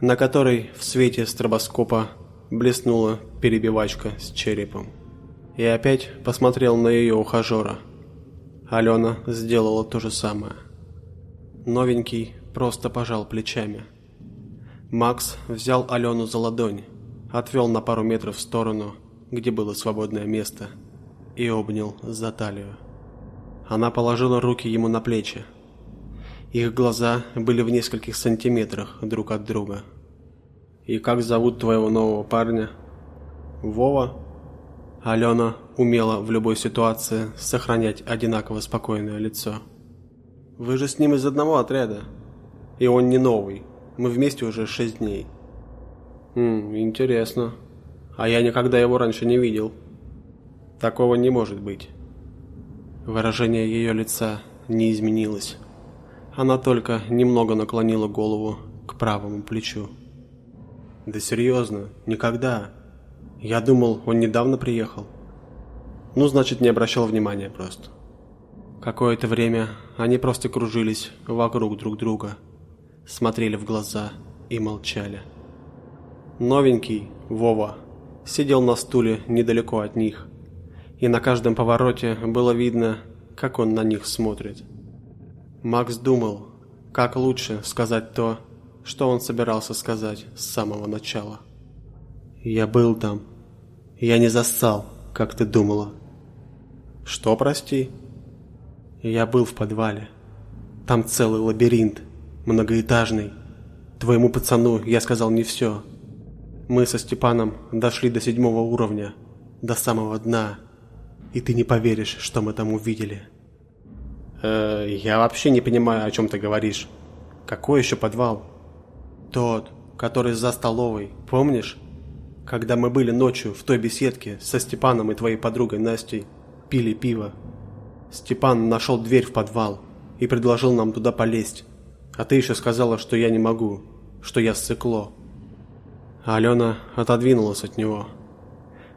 на которой в свете стробоскопа блеснула перебивачка с черепом. И опять посмотрел на ее ухажера – Алена сделала то же самое. Новенький просто пожал плечами. Макс взял Алену за ладонь, отвел на пару метров в сторону, где было свободное место, и обнял за талию. Она положила руки ему на плечи. Их глаза были в нескольких сантиметрах друг от друга. «И как зовут твоего нового парня?» «Вова?» Алена умела в любой ситуации сохранять одинаково спокойное лицо. «Вы же с ним из одного отряда. И он не новый. Мы вместе уже шесть дней». «Хм, интересно. А я никогда его раньше не видел». «Такого не может быть». Выражение ее лица не изменилось. Она только немного наклонила голову к правому плечу. «Да серьезно, никогда. Я думал, он недавно приехал». «Ну, значит, не обращал внимания просто». Какое-то время они просто кружились вокруг друг друга, смотрели в глаза и молчали. Новенький, Вова, сидел на стуле недалеко от них, и на каждом повороте было видно, как он на них смотрит. Макс думал, как лучше сказать то, что он собирался сказать с самого начала. «Я был там. Я не зассал, как ты думала». «Что, прости?» «Я был в подвале. Там целый лабиринт, многоэтажный. Твоему пацану я сказал не все. Мы со Степаном дошли до седьмого уровня, до самого дна. И ты не поверишь, что мы там увидели». Э, я вообще не понимаю, о чем ты говоришь. Какой еще подвал? Тот, который за столовой, помнишь? Когда мы были ночью в той беседке со Степаном и твоей подругой Настей, пили пиво. Степан нашел дверь в подвал и предложил нам туда полезть. А ты еще сказала, что я не могу, что я ссыкло. Алена отодвинулась от него.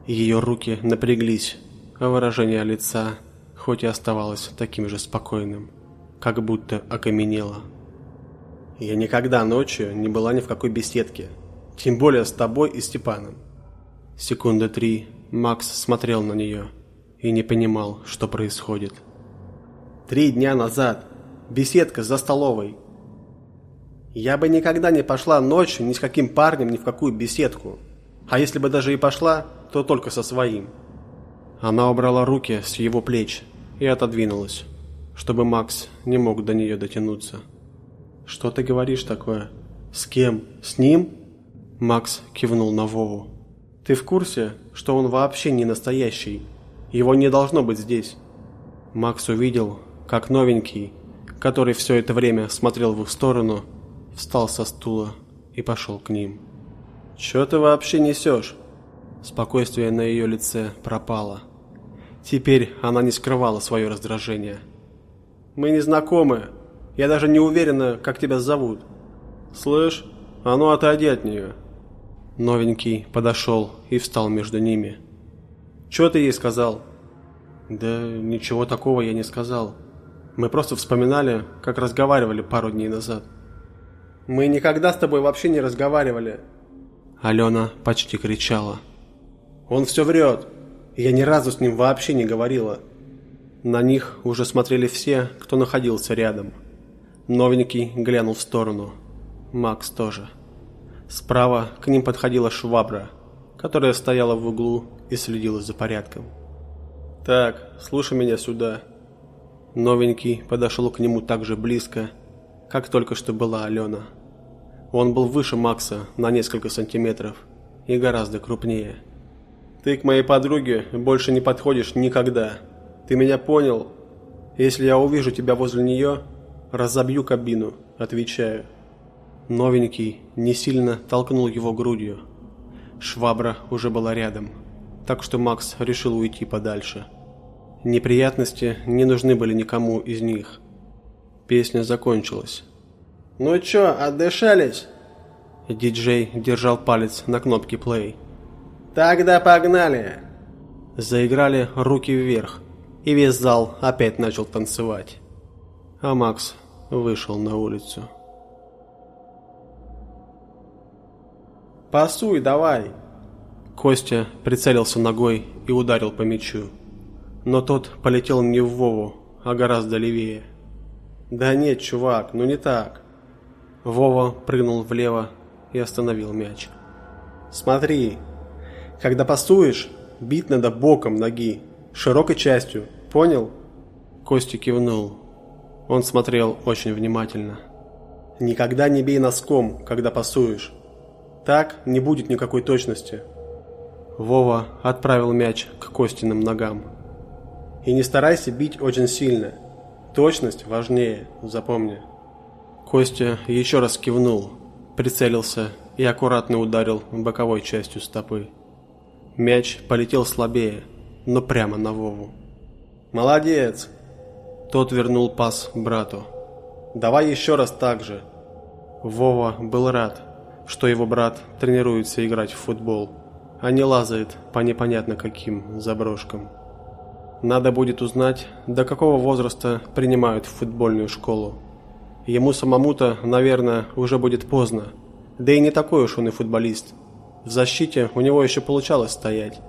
Ее руки напряглись, а выражение лица хоть и оставалось таким же спокойным, как будто окаменело. Я никогда ночью не была ни в какой беседке, тем более с тобой и Степаном. Секунды три Макс смотрел на нее и не понимал, что происходит. Три дня назад. Беседка за столовой. Я бы никогда не пошла ночью ни с каким парнем ни в какую беседку. А если бы даже и пошла, то только со своим. Она убрала руки с его плеч и отодвинулась, чтобы Макс не мог до нее дотянуться. «Что ты говоришь такое? С кем? С ним?» Макс кивнул на Вову. «Ты в курсе, что он вообще не настоящий? Его не должно быть здесь». Макс увидел, как новенький, который все это время смотрел в их сторону, встал со стула и пошел к ним. «Че ты вообще несешь?» Спокойствие на ее лице пропало. Теперь она не скрывала свое раздражение. «Мы не знакомы. Я даже не уверена, как тебя зовут. Слышь, а ну отойди от нее». Новенький подошел и встал между ними. «Че ты ей сказал?» «Да ничего такого я не сказал. Мы просто вспоминали, как разговаривали пару дней назад». «Мы никогда с тобой вообще не разговаривали». Алена почти кричала. «Он все врет. Я ни разу с ним вообще не говорила. На них уже смотрели все, кто находился рядом. Новенький глянул в сторону. Макс тоже. Справа к ним подходила швабра, которая стояла в углу и следила за порядком. «Так, слушай меня сюда». Новенький подошел к нему так же близко, как только что была Алена. Он был выше Макса на несколько сантиметров и гораздо крупнее. Ты к моей подруге больше не подходишь никогда. Ты меня понял? Если я увижу тебя возле нее, разобью кабину, отвечаю. Новенький не сильно толкнул его грудью. Швабра уже была рядом, так что Макс решил уйти подальше. Неприятности не нужны были никому из них. Песня закончилась. «Ну чё, отдышались?» Диджей держал палец на кнопке плей. Тогда погнали!» Заиграли руки вверх, и весь зал опять начал танцевать. А Макс вышел на улицу. «Пасуй давай!» Костя прицелился ногой и ударил по мячу. Но тот полетел не в Вову, а гораздо левее. «Да нет, чувак, ну не так!» Вова прыгнул влево и остановил мяч. «Смотри, когда пасуешь, бить надо боком ноги, широкой частью, понял? Костя кивнул. Он смотрел очень внимательно. «Никогда не бей носком, когда пасуешь. Так не будет никакой точности». Вова отправил мяч к Костиным ногам. «И не старайся бить очень сильно. Точность важнее, запомни». Костя еще раз кивнул, прицелился и аккуратно ударил боковой частью стопы. Мяч полетел слабее, но прямо на Вову. «Молодец!» Тот вернул пас брату. «Давай еще раз так же!» Вова был рад, что его брат тренируется играть в футбол, а не лазает по непонятно каким заброшкам. Надо будет узнать, до какого возраста принимают в футбольную школу. Ему самому-то, наверное, уже будет поздно. Да и не такой уж он и футболист. В защите у него еще получалось стоять.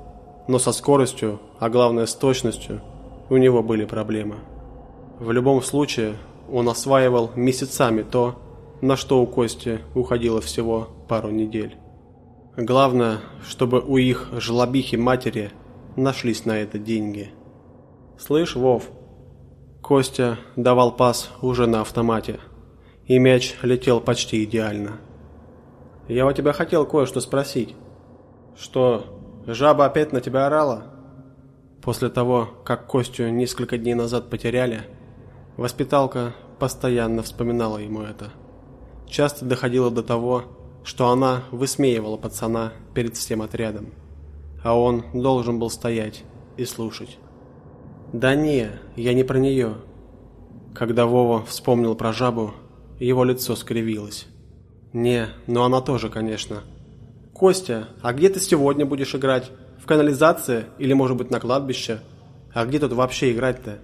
Но со скоростью, а главное с точностью, у него были проблемы. В любом случае, он осваивал месяцами то, на что у Кости уходило всего пару недель. Главное, чтобы у их жлобихи матери нашлись на это деньги. «Слышь, Вов?» Костя давал пас уже на автомате, и мяч летел почти идеально. «Я у тебя хотел кое-что спросить. Что, жаба опять на тебя орала?» После того, как Костю несколько дней назад потеряли, воспиталка постоянно вспоминала ему это. Часто доходило до того, что она высмеивала пацана перед всем отрядом, а он должен был стоять и слушать. «Да не, я не про нее». Когда Вова вспомнил про жабу, его лицо скривилось. «Не, но она тоже, конечно». «Костя, а где ты сегодня будешь играть? В канализации или, может быть, на кладбище? А где тут вообще играть-то?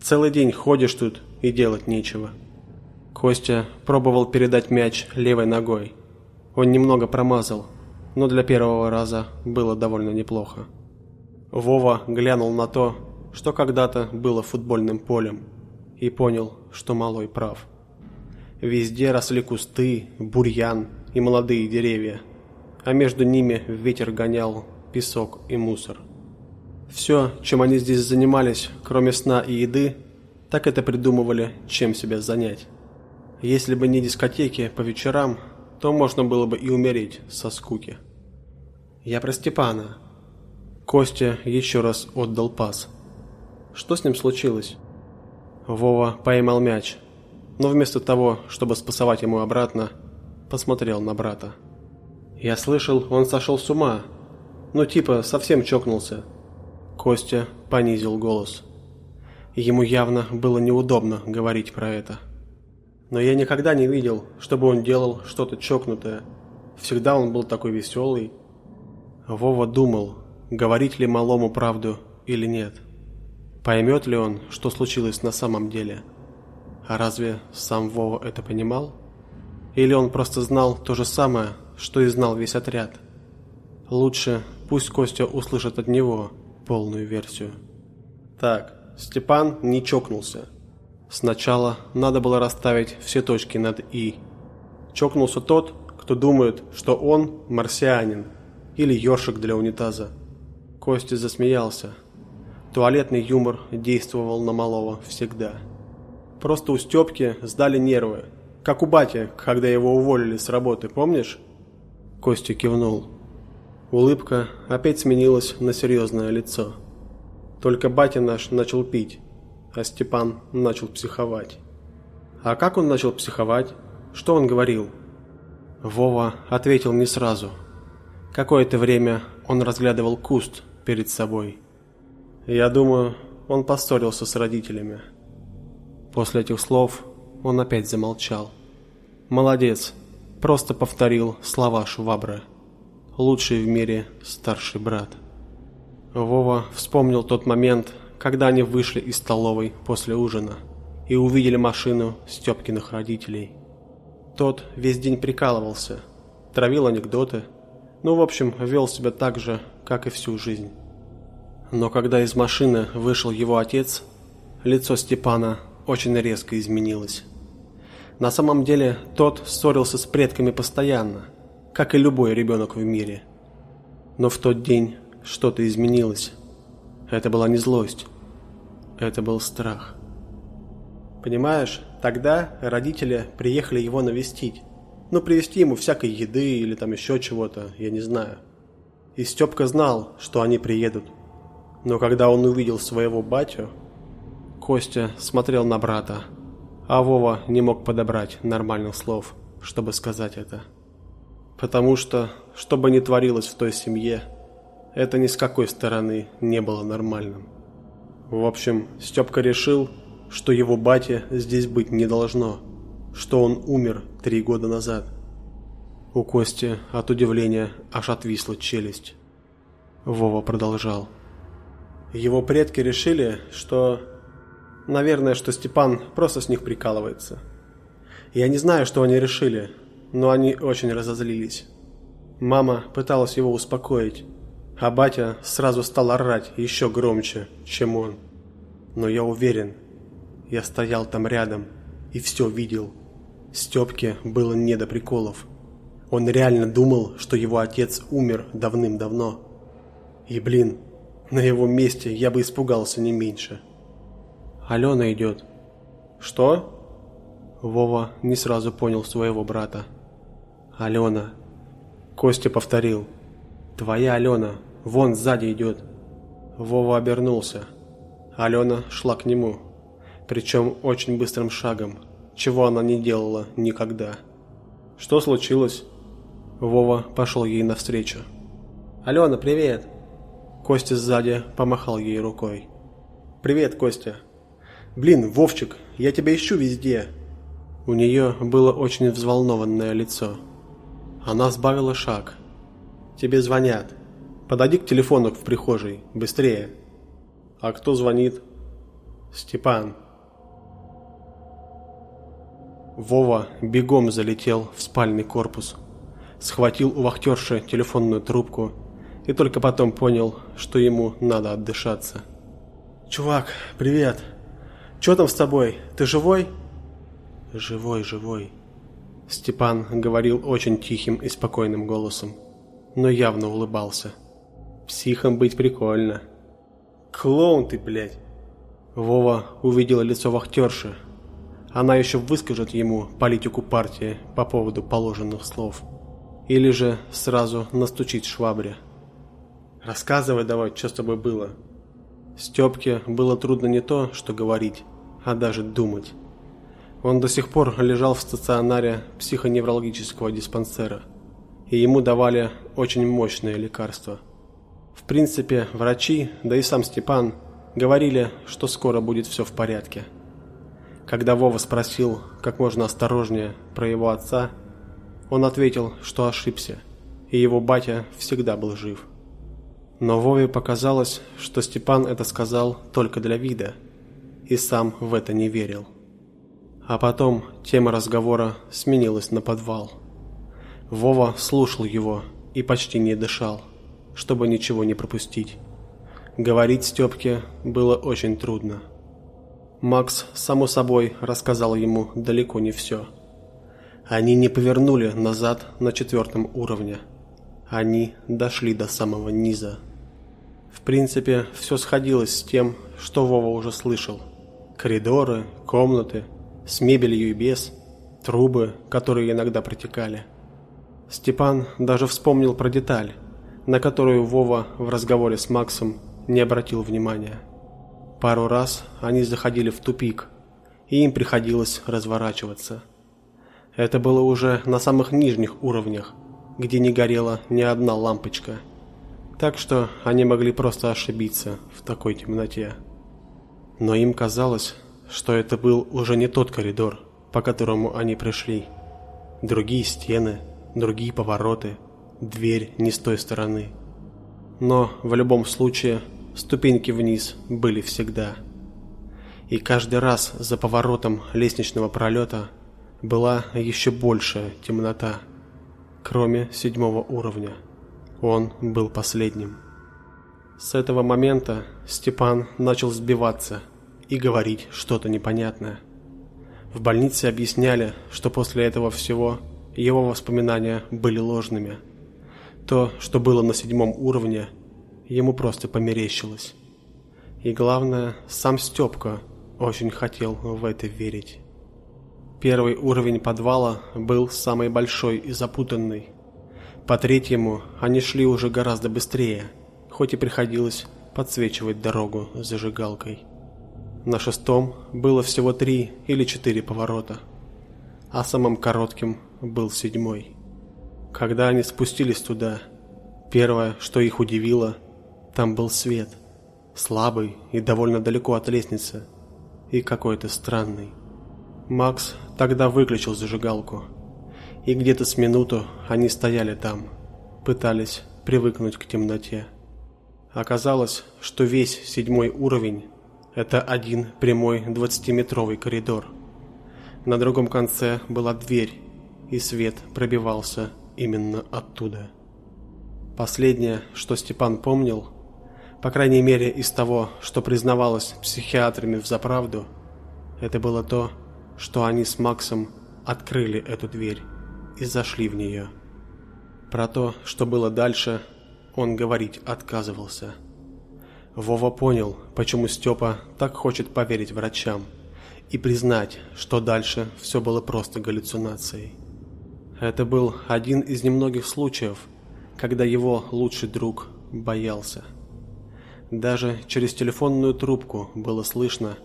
Целый день ходишь тут и делать нечего». Костя пробовал передать мяч левой ногой. Он немного промазал, но для первого раза было довольно неплохо. Вова глянул на то, что когда-то было футбольным полем, и понял, что малой прав. Везде росли кусты, бурьян и молодые деревья, а между ними ветер гонял песок и мусор. Все, чем они здесь занимались, кроме сна и еды, так это придумывали, чем себя занять. Если бы не дискотеки по вечерам, то можно было бы и умереть со скуки. Я про Степана. Костя еще раз отдал пас. Что с ним случилось? Вова поймал мяч, но вместо того, чтобы спасовать ему обратно, посмотрел на брата. Я слышал, он сошел с ума. Ну типа совсем чокнулся. Костя понизил голос. Ему явно было неудобно говорить про это. Но я никогда не видел, чтобы он делал что-то чокнутое. Всегда он был такой веселый. Вова думал, говорить ли малому правду или нет. Поймет ли он, что случилось на самом деле? А разве сам Вова это понимал? Или он просто знал то же самое, что и знал весь отряд? Лучше пусть Костя услышит от него полную версию. Так, Степан не чокнулся. Сначала надо было расставить все точки над «и». Чокнулся тот, кто думает, что он марсианин или ёршик для унитаза. Костя засмеялся. Туалетный юмор действовал на малого всегда. Просто у Степки сдали нервы, как у бати, когда его уволили с работы, помнишь? Костя кивнул. Улыбка опять сменилась на серьезное лицо. Только батя наш начал пить а Степан начал психовать. А как он начал психовать? Что он говорил? Вова ответил не сразу. Какое-то время он разглядывал куст перед собой. Я думаю, он поссорился с родителями. После этих слов он опять замолчал. Молодец, просто повторил слова Швабры. Лучший в мире старший брат. Вова вспомнил тот момент, когда они вышли из столовой после ужина и увидели машину Степкиных родителей. Тот весь день прикалывался, травил анекдоты, ну, в общем, вел себя так же, как и всю жизнь. Но когда из машины вышел его отец, лицо Степана очень резко изменилось. На самом деле, тот ссорился с предками постоянно, как и любой ребенок в мире. Но в тот день что-то изменилось. Это была не злость. Это был страх. Понимаешь, тогда родители приехали его навестить. Ну, привезти ему всякой еды или там еще чего-то, я не знаю. И Степка знал, что они приедут. Но когда он увидел своего батю, Костя смотрел на брата, а Вова не мог подобрать нормальных слов, чтобы сказать это. Потому что, что бы ни творилось в той семье, это ни с какой стороны не было нормальным. В общем, Степка решил, что его батя здесь быть не должно, что он умер три года назад. У Кости от удивления аж отвисла челюсть. Вова продолжал. Его предки решили, что... Наверное, что Степан просто с них прикалывается. Я не знаю, что они решили, но они очень разозлились. Мама пыталась его успокоить, а батя сразу стал орать еще громче, чем он. Но я уверен, я стоял там рядом и все видел. Степке было не до приколов. Он реально думал, что его отец умер давным-давно. И блин, на его месте я бы испугался не меньше. Алена идет. Что? Вова не сразу понял своего брата. Алена. Костя повторил. Твоя Алена, вон сзади идет. Вова обернулся. Алена шла к нему, причем очень быстрым шагом, чего она не делала никогда. Что случилось? Вова пошел ей навстречу. Алена, привет. Костя сзади помахал ей рукой. Привет, Костя. Блин, Вовчик, я тебя ищу везде. У нее было очень взволнованное лицо. Она сбавила шаг. Тебе звонят. Подойди к телефону в прихожей, быстрее. А кто звонит? Степан. Вова бегом залетел в спальный корпус, схватил у вахтерши телефонную трубку и только потом понял, что ему надо отдышаться. «Чувак, привет! Чё там с тобой? Ты живой?» «Живой, живой», — Степан говорил очень тихим и спокойным голосом, но явно улыбался. «Психом быть прикольно». Клоун ты, блядь. Вова увидела лицо вахтерши. Она еще выскажет ему политику партии по поводу положенных слов. Или же сразу настучить швабре. Рассказывай давай, что с тобой было. Степке было трудно не то, что говорить, а даже думать. Он до сих пор лежал в стационаре психоневрологического диспансера, и ему давали очень мощные лекарства – в принципе, врачи, да и сам Степан, говорили, что скоро будет все в порядке. Когда Вова спросил как можно осторожнее про его отца, он ответил, что ошибся, и его батя всегда был жив. Но Вове показалось, что Степан это сказал только для вида, и сам в это не верил. А потом тема разговора сменилась на подвал. Вова слушал его и почти не дышал чтобы ничего не пропустить. Говорить Степке было очень трудно. Макс, само собой, рассказал ему далеко не все. Они не повернули назад на четвертом уровне. Они дошли до самого низа. В принципе, все сходилось с тем, что Вова уже слышал. Коридоры, комнаты, с мебелью и без, трубы, которые иногда протекали. Степан даже вспомнил про деталь, на которую Вова в разговоре с Максом не обратил внимания. Пару раз они заходили в тупик, и им приходилось разворачиваться. Это было уже на самых нижних уровнях, где не горела ни одна лампочка. Так что они могли просто ошибиться в такой темноте. Но им казалось, что это был уже не тот коридор, по которому они пришли. Другие стены, другие повороты – дверь не с той стороны. Но в любом случае ступеньки вниз были всегда. И каждый раз за поворотом лестничного пролета была еще большая темнота, кроме седьмого уровня. Он был последним. С этого момента Степан начал сбиваться и говорить что-то непонятное. В больнице объясняли, что после этого всего его воспоминания были ложными – то, что было на седьмом уровне, ему просто померещилось. И главное, сам Степка очень хотел в это верить. Первый уровень подвала был самый большой и запутанный. По третьему они шли уже гораздо быстрее, хоть и приходилось подсвечивать дорогу зажигалкой. На шестом было всего три или четыре поворота, а самым коротким был седьмой. Когда они спустились туда, первое, что их удивило, там был свет, слабый и довольно далеко от лестницы, и какой-то странный. Макс тогда выключил зажигалку, и где-то с минуту они стояли там, пытались привыкнуть к темноте. Оказалось, что весь седьмой уровень – это один прямой двадцатиметровый коридор. На другом конце была дверь, и свет пробивался именно оттуда. Последнее, что Степан помнил, по крайней мере из того, что признавалось психиатрами в заправду, это было то, что они с Максом открыли эту дверь и зашли в нее. Про то, что было дальше, он говорить отказывался. Вова понял, почему Степа так хочет поверить врачам и признать, что дальше все было просто галлюцинацией. Это был один из немногих случаев, когда его лучший друг боялся. Даже через телефонную трубку было слышно,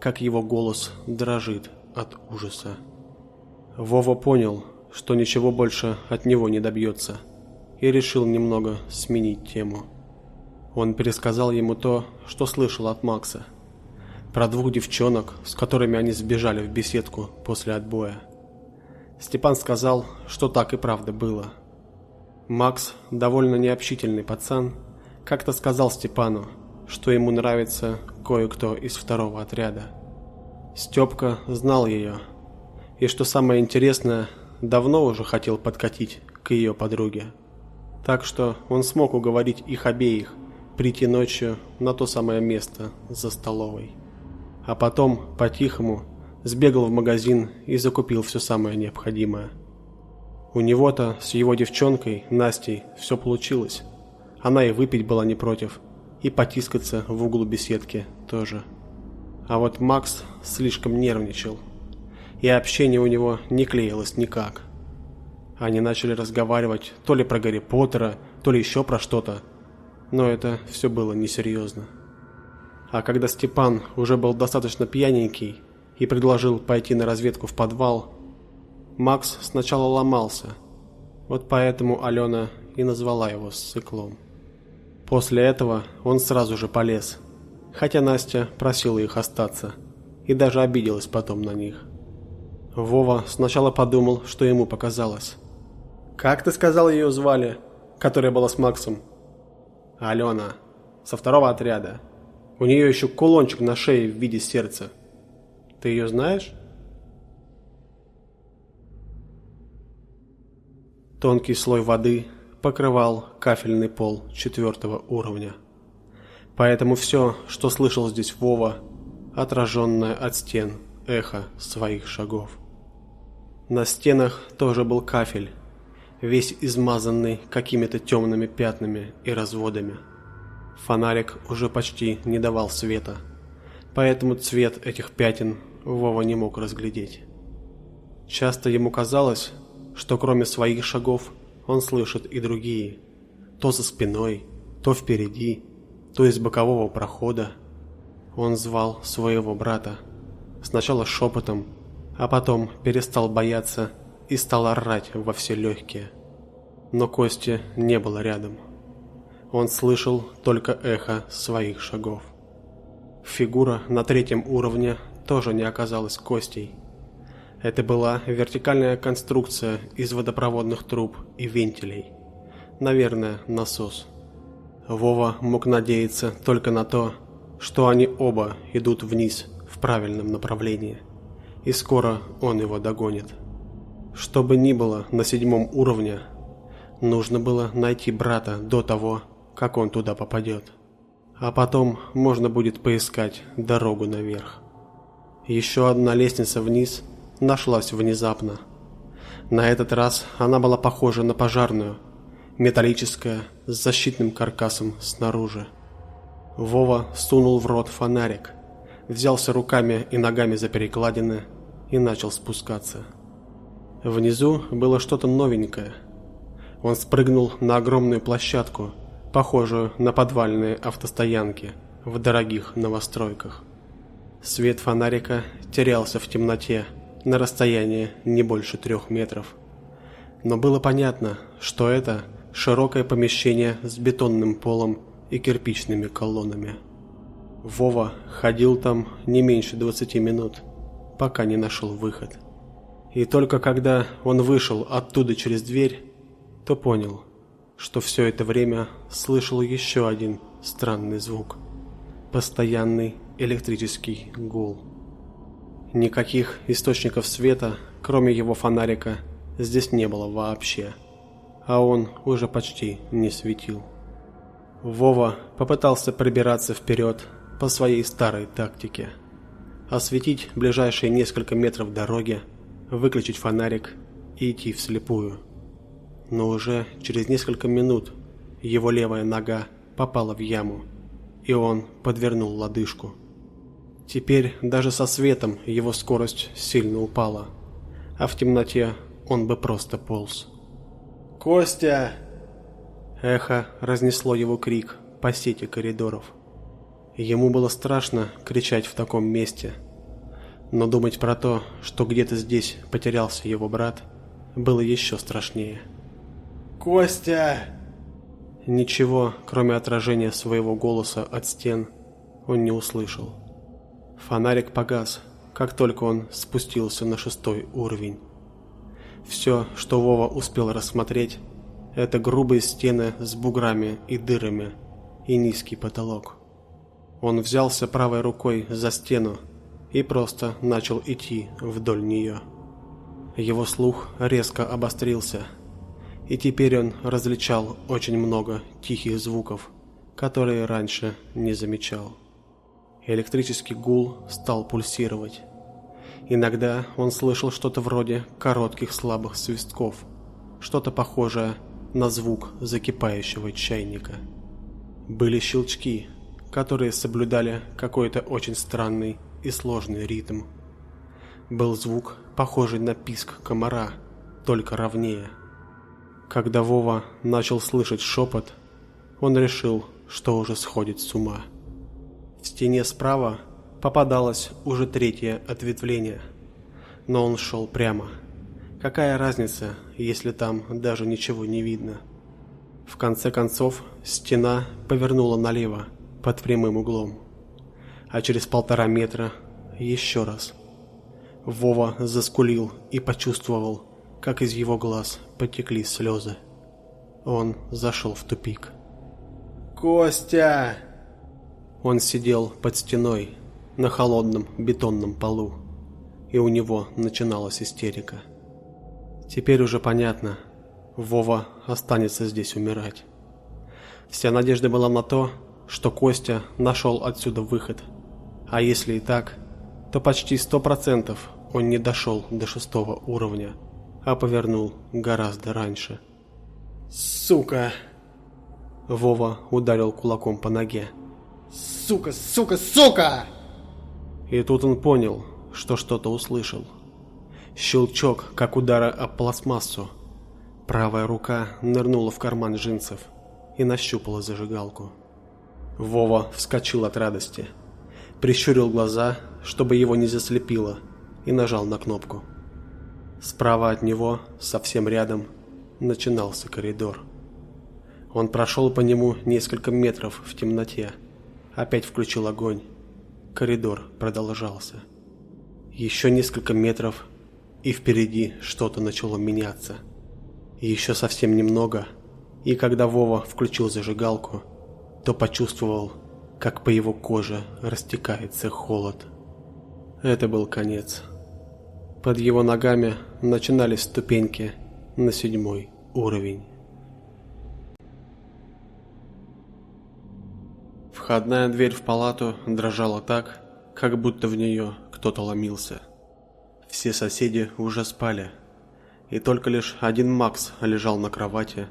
как его голос дрожит от ужаса. Вова понял, что ничего больше от него не добьется, и решил немного сменить тему. Он пересказал ему то, что слышал от Макса. Про двух девчонок, с которыми они сбежали в беседку после отбоя. Степан сказал, что так и правда было. Макс, довольно необщительный пацан, как-то сказал Степану, что ему нравится кое-кто из второго отряда. Степка знал ее, и что самое интересное, давно уже хотел подкатить к ее подруге. Так что он смог уговорить их обеих прийти ночью на то самое место за столовой. А потом, по-тихому, сбегал в магазин и закупил все самое необходимое. У него-то с его девчонкой, Настей, все получилось. Она и выпить была не против, и потискаться в углу беседки тоже. А вот Макс слишком нервничал, и общение у него не клеилось никак. Они начали разговаривать то ли про Гарри Поттера, то ли еще про что-то, но это все было несерьезно. А когда Степан уже был достаточно пьяненький и предложил пойти на разведку в подвал, Макс сначала ломался. Вот поэтому Алена и назвала его циклом. После этого он сразу же полез, хотя Настя просила их остаться и даже обиделась потом на них. Вова сначала подумал, что ему показалось. «Как ты сказал ее звали, которая была с Максом?» «Алена, со второго отряда. У нее еще кулончик на шее в виде сердца. Ты ее знаешь?» Тонкий слой воды покрывал кафельный пол четвертого уровня. Поэтому все, что слышал здесь Вова, отраженное от стен эхо своих шагов. На стенах тоже был кафель, весь измазанный какими-то темными пятнами и разводами. Фонарик уже почти не давал света, поэтому цвет этих пятен Вова не мог разглядеть. Часто ему казалось, что кроме своих шагов он слышит и другие, то за спиной, то впереди, то из бокового прохода. Он звал своего брата, сначала шепотом, а потом перестал бояться и стал орать во все легкие. Но Кости не было рядом. Он слышал только эхо своих шагов. Фигура на третьем уровне тоже не оказалась Костей. Это была вертикальная конструкция из водопроводных труб и вентилей. Наверное, насос. Вова мог надеяться только на то, что они оба идут вниз в правильном направлении и скоро он его догонит. Что бы ни было на седьмом уровне, нужно было найти брата до того, как он туда попадет. А потом можно будет поискать дорогу наверх. Еще одна лестница вниз нашлась внезапно. На этот раз она была похожа на пожарную, металлическая, с защитным каркасом снаружи. Вова сунул в рот фонарик, взялся руками и ногами за перекладины и начал спускаться. Внизу было что-то новенькое. Он спрыгнул на огромную площадку, похожую на подвальные автостоянки в дорогих новостройках. Свет фонарика терялся в темноте на расстоянии не больше трех метров. Но было понятно, что это широкое помещение с бетонным полом и кирпичными колоннами. Вова ходил там не меньше 20 минут, пока не нашел выход. И только когда он вышел оттуда через дверь, то понял, что все это время слышал еще один странный звук. Постоянный электрический гул. Никаких источников света, кроме его фонарика, здесь не было вообще. А он уже почти не светил. Вова попытался пробираться вперед по своей старой тактике. Осветить ближайшие несколько метров дороги, выключить фонарик и идти вслепую. Но уже через несколько минут его левая нога попала в яму, и он подвернул лодыжку. Теперь даже со светом его скорость сильно упала, а в темноте он бы просто полз. «Костя!» Эхо разнесло его крик по сети коридоров. Ему было страшно кричать в таком месте, но думать про то, что где-то здесь потерялся его брат, было еще страшнее. «Костя!» Ничего, кроме отражения своего голоса от стен, он не услышал. Фонарик погас, как только он спустился на шестой уровень. Все, что Вова успел рассмотреть, это грубые стены с буграми и дырами и низкий потолок. Он взялся правой рукой за стену и просто начал идти вдоль нее. Его слух резко обострился, и теперь он различал очень много тихих звуков, которые раньше не замечал. Электрический гул стал пульсировать. Иногда он слышал что-то вроде коротких слабых свистков, что-то похожее на звук закипающего чайника. Были щелчки, которые соблюдали какой-то очень странный и сложный ритм. Был звук, похожий на писк комара, только ровнее. Когда Вова начал слышать шепот, он решил, что уже сходит с ума. В стене справа попадалось уже третье ответвление, но он шел прямо. Какая разница, если там даже ничего не видно? В конце концов, стена повернула налево, под прямым углом. А через полтора метра еще раз. Вова заскулил и почувствовал, как из его глаз потекли слезы. Он зашел в тупик. «Костя!» Он сидел под стеной на холодном бетонном полу, и у него начиналась истерика. Теперь уже понятно, Вова останется здесь умирать. Вся надежда была на то, что Костя нашел отсюда выход. А если и так, то почти сто процентов он не дошел до шестого уровня, а повернул гораздо раньше. «Сука!» Вова ударил кулаком по ноге. Сука, сука, сука! И тут он понял, что что-то услышал. Щелчок, как удара об пластмассу. Правая рука нырнула в карман джинсов и нащупала зажигалку. Вова вскочил от радости, прищурил глаза, чтобы его не заслепило, и нажал на кнопку. Справа от него, совсем рядом, начинался коридор. Он прошел по нему несколько метров в темноте Опять включил огонь. Коридор продолжался. Еще несколько метров, и впереди что-то начало меняться. Еще совсем немного, и когда Вова включил зажигалку, то почувствовал, как по его коже растекается холод. Это был конец. Под его ногами начинались ступеньки на седьмой уровень. Входная дверь в палату дрожала так, как будто в нее кто-то ломился. Все соседи уже спали, и только лишь один Макс лежал на кровати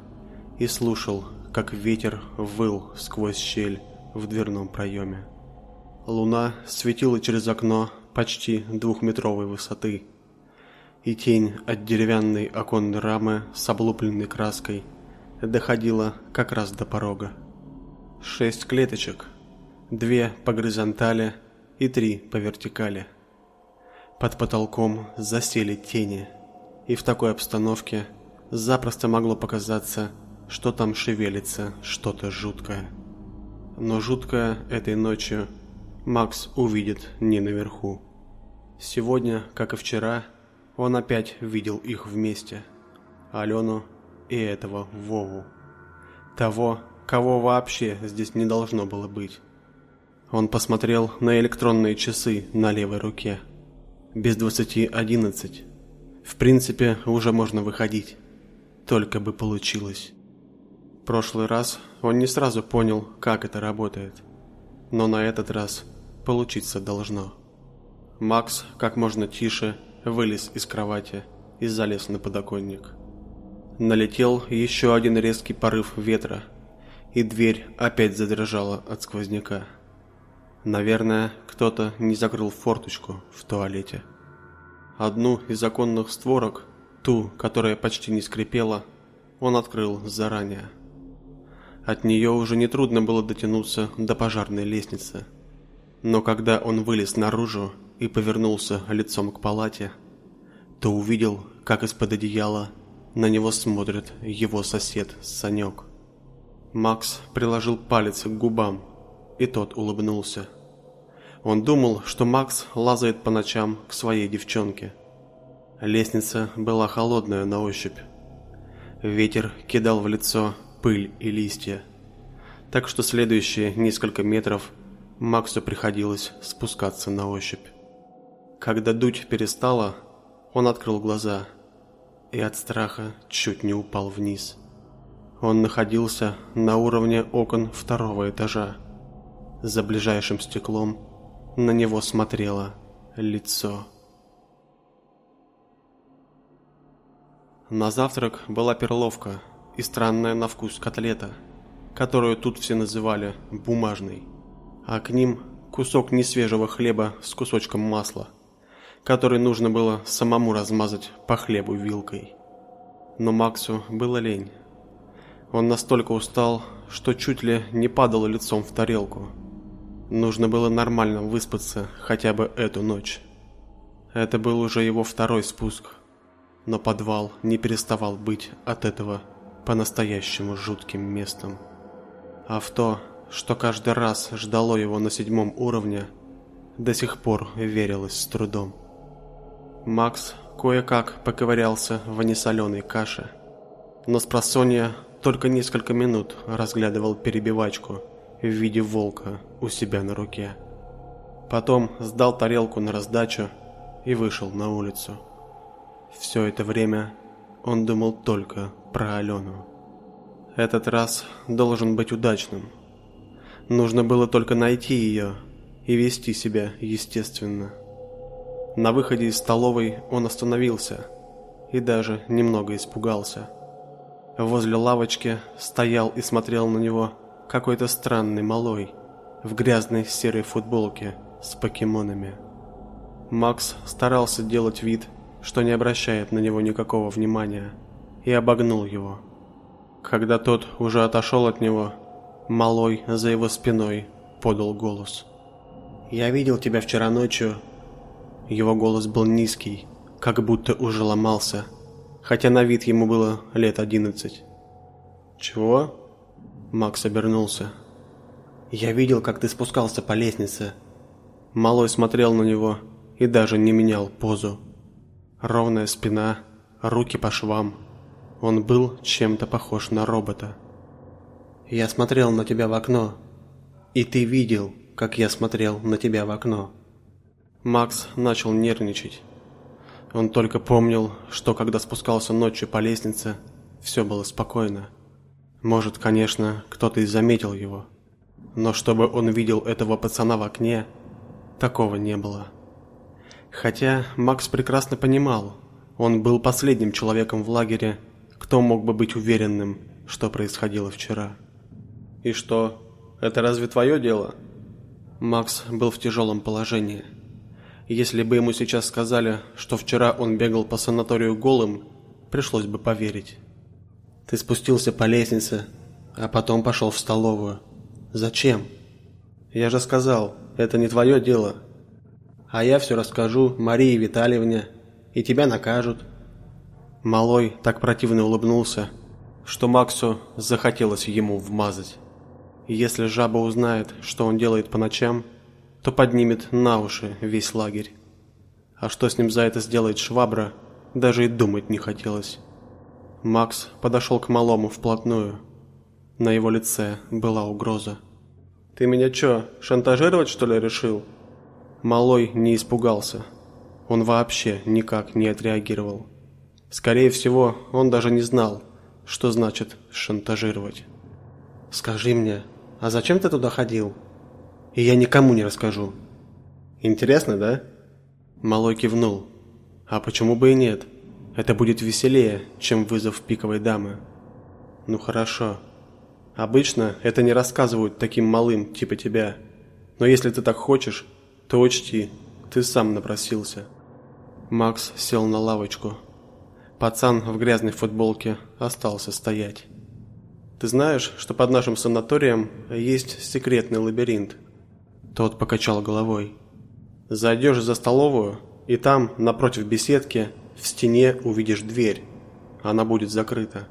и слушал, как ветер выл сквозь щель в дверном проеме. Луна светила через окно почти двухметровой высоты, и тень от деревянной оконной рамы с облупленной краской доходила как раз до порога. Шесть клеточек, две по горизонтали и три по вертикали. Под потолком засели тени, и в такой обстановке запросто могло показаться, что там шевелится что-то жуткое. Но жуткое этой ночью Макс увидит не наверху. Сегодня, как и вчера, он опять видел их вместе. Алену и этого Вову. Того, кого вообще здесь не должно было быть. Он посмотрел на электронные часы на левой руке. Без двадцати одиннадцать. В принципе, уже можно выходить. Только бы получилось. Прошлый раз он не сразу понял, как это работает. Но на этот раз получиться должно. Макс как можно тише вылез из кровати и залез на подоконник. Налетел еще один резкий порыв ветра, и дверь опять задрожала от сквозняка. Наверное, кто-то не закрыл форточку в туалете. Одну из законных створок, ту, которая почти не скрипела, он открыл заранее. От нее уже не трудно было дотянуться до пожарной лестницы. Но когда он вылез наружу и повернулся лицом к палате, то увидел, как из-под одеяла на него смотрит его сосед Санек. Макс приложил палец к губам, и тот улыбнулся. Он думал, что Макс лазает по ночам к своей девчонке. Лестница была холодная на ощупь. Ветер кидал в лицо пыль и листья. Так что следующие несколько метров Максу приходилось спускаться на ощупь. Когда дуть перестало, он открыл глаза и от страха чуть не упал вниз. Он находился на уровне окон второго этажа. За ближайшим стеклом на него смотрело лицо. На завтрак была перловка – и странная на вкус котлета, которую тут все называли бумажной, а к ним кусок несвежего хлеба с кусочком масла, который нужно было самому размазать по хлебу вилкой. Но Максу было лень. Он настолько устал, что чуть ли не падал лицом в тарелку. Нужно было нормально выспаться хотя бы эту ночь. Это был уже его второй спуск, но подвал не переставал быть от этого по-настоящему жутким местом. А в то, что каждый раз ждало его на седьмом уровне, до сих пор верилось с трудом. Макс кое-как поковырялся в несоленой каше, но с просонья только несколько минут разглядывал перебивачку в виде волка у себя на руке. Потом сдал тарелку на раздачу и вышел на улицу. Все это время он думал только про Алену. Этот раз должен быть удачным. Нужно было только найти ее и вести себя естественно. На выходе из столовой он остановился и даже немного испугался. Возле лавочки стоял и смотрел на него какой-то странный малой в грязной серой футболке с покемонами. Макс старался делать вид, что не обращает на него никакого внимания, и обогнул его. Когда тот уже отошел от него, малой за его спиной подал голос. «Я видел тебя вчера ночью». Его голос был низкий, как будто уже ломался, хотя на вид ему было лет одиннадцать. «Чего?» Макс обернулся. «Я видел, как ты спускался по лестнице». Малой смотрел на него и даже не менял позу. Ровная спина, руки по швам. Он был чем-то похож на робота. Я смотрел на тебя в окно, и ты видел, как я смотрел на тебя в окно. Макс начал нервничать. Он только помнил, что когда спускался ночью по лестнице, все было спокойно. Может, конечно, кто-то и заметил его, но чтобы он видел этого пацана в окне, такого не было. Хотя Макс прекрасно понимал, он был последним человеком в лагере, кто мог бы быть уверенным, что происходило вчера. «И что, это разве твое дело?» Макс был в тяжелом положении. Если бы ему сейчас сказали, что вчера он бегал по санаторию голым, пришлось бы поверить. Ты спустился по лестнице, а потом пошел в столовую. Зачем? Я же сказал, это не твое дело. А я все расскажу Марии Витальевне, и тебя накажут. Малой так противно улыбнулся, что Максу захотелось ему вмазать. Если жаба узнает, что он делает по ночам, то поднимет на уши весь лагерь. А что с ним за это сделает швабра, даже и думать не хотелось. Макс подошел к малому вплотную. На его лице была угроза. «Ты меня чё, шантажировать что ли решил?» Малой не испугался. Он вообще никак не отреагировал. Скорее всего, он даже не знал, что значит шантажировать. «Скажи мне, а зачем ты туда ходил? И я никому не расскажу». «Интересно, да?» Малой кивнул. «А почему бы и нет? Это будет веселее, чем вызов пиковой дамы». «Ну хорошо. Обычно это не рассказывают таким малым, типа тебя. Но если ты так хочешь, то учти, ты сам напросился». Макс сел на лавочку. Пацан в грязной футболке остался стоять. Ты знаешь, что под нашим санаторием есть секретный лабиринт? Тот покачал головой. Зайдешь за столовую, и там, напротив беседки, в стене увидишь дверь. Она будет закрыта.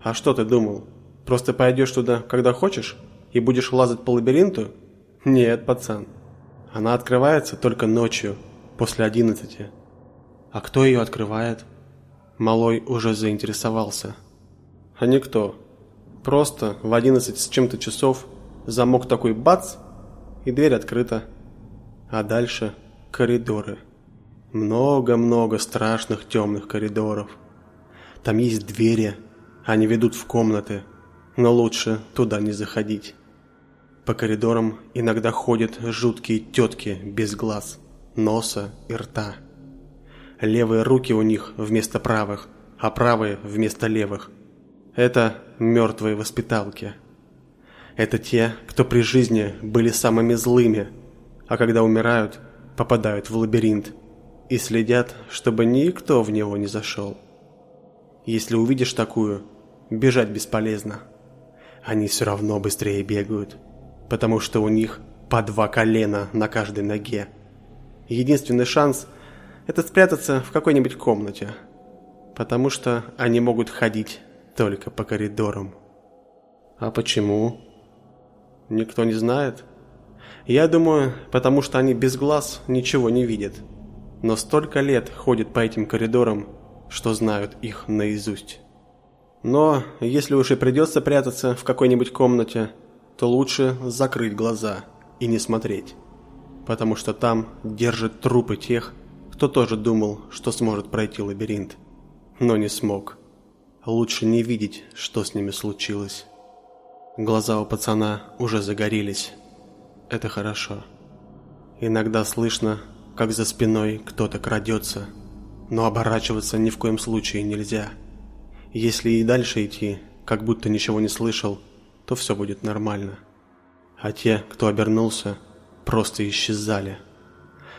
А что ты думал? Просто пойдешь туда, когда хочешь, и будешь лазать по лабиринту? Нет, пацан. Она открывается только ночью, после одиннадцати. А кто ее открывает? Малой уже заинтересовался. А никто. Просто в 11 с чем-то часов замок такой бац, и дверь открыта. А дальше коридоры. Много-много страшных темных коридоров. Там есть двери, они ведут в комнаты, но лучше туда не заходить. По коридорам иногда ходят жуткие тетки без глаз, носа и рта. Левые руки у них вместо правых, а правые вместо левых – это мертвые воспиталки. Это те, кто при жизни были самыми злыми, а когда умирают, попадают в лабиринт и следят, чтобы никто в него не зашел. Если увидишь такую, бежать бесполезно. Они все равно быстрее бегают, потому что у них по два колена на каждой ноге. Единственный шанс – это спрятаться в какой-нибудь комнате, потому что они могут ходить только по коридорам. А почему? Никто не знает. Я думаю, потому что они без глаз ничего не видят. Но столько лет ходят по этим коридорам, что знают их наизусть. Но если уж и придется прятаться в какой-нибудь комнате, то лучше закрыть глаза и не смотреть. Потому что там держат трупы тех, кто тоже думал, что сможет пройти лабиринт, но не смог. Лучше не видеть, что с ними случилось. Глаза у пацана уже загорелись. Это хорошо. Иногда слышно, как за спиной кто-то крадется, но оборачиваться ни в коем случае нельзя. Если и дальше идти, как будто ничего не слышал, то все будет нормально. А те, кто обернулся, просто исчезали.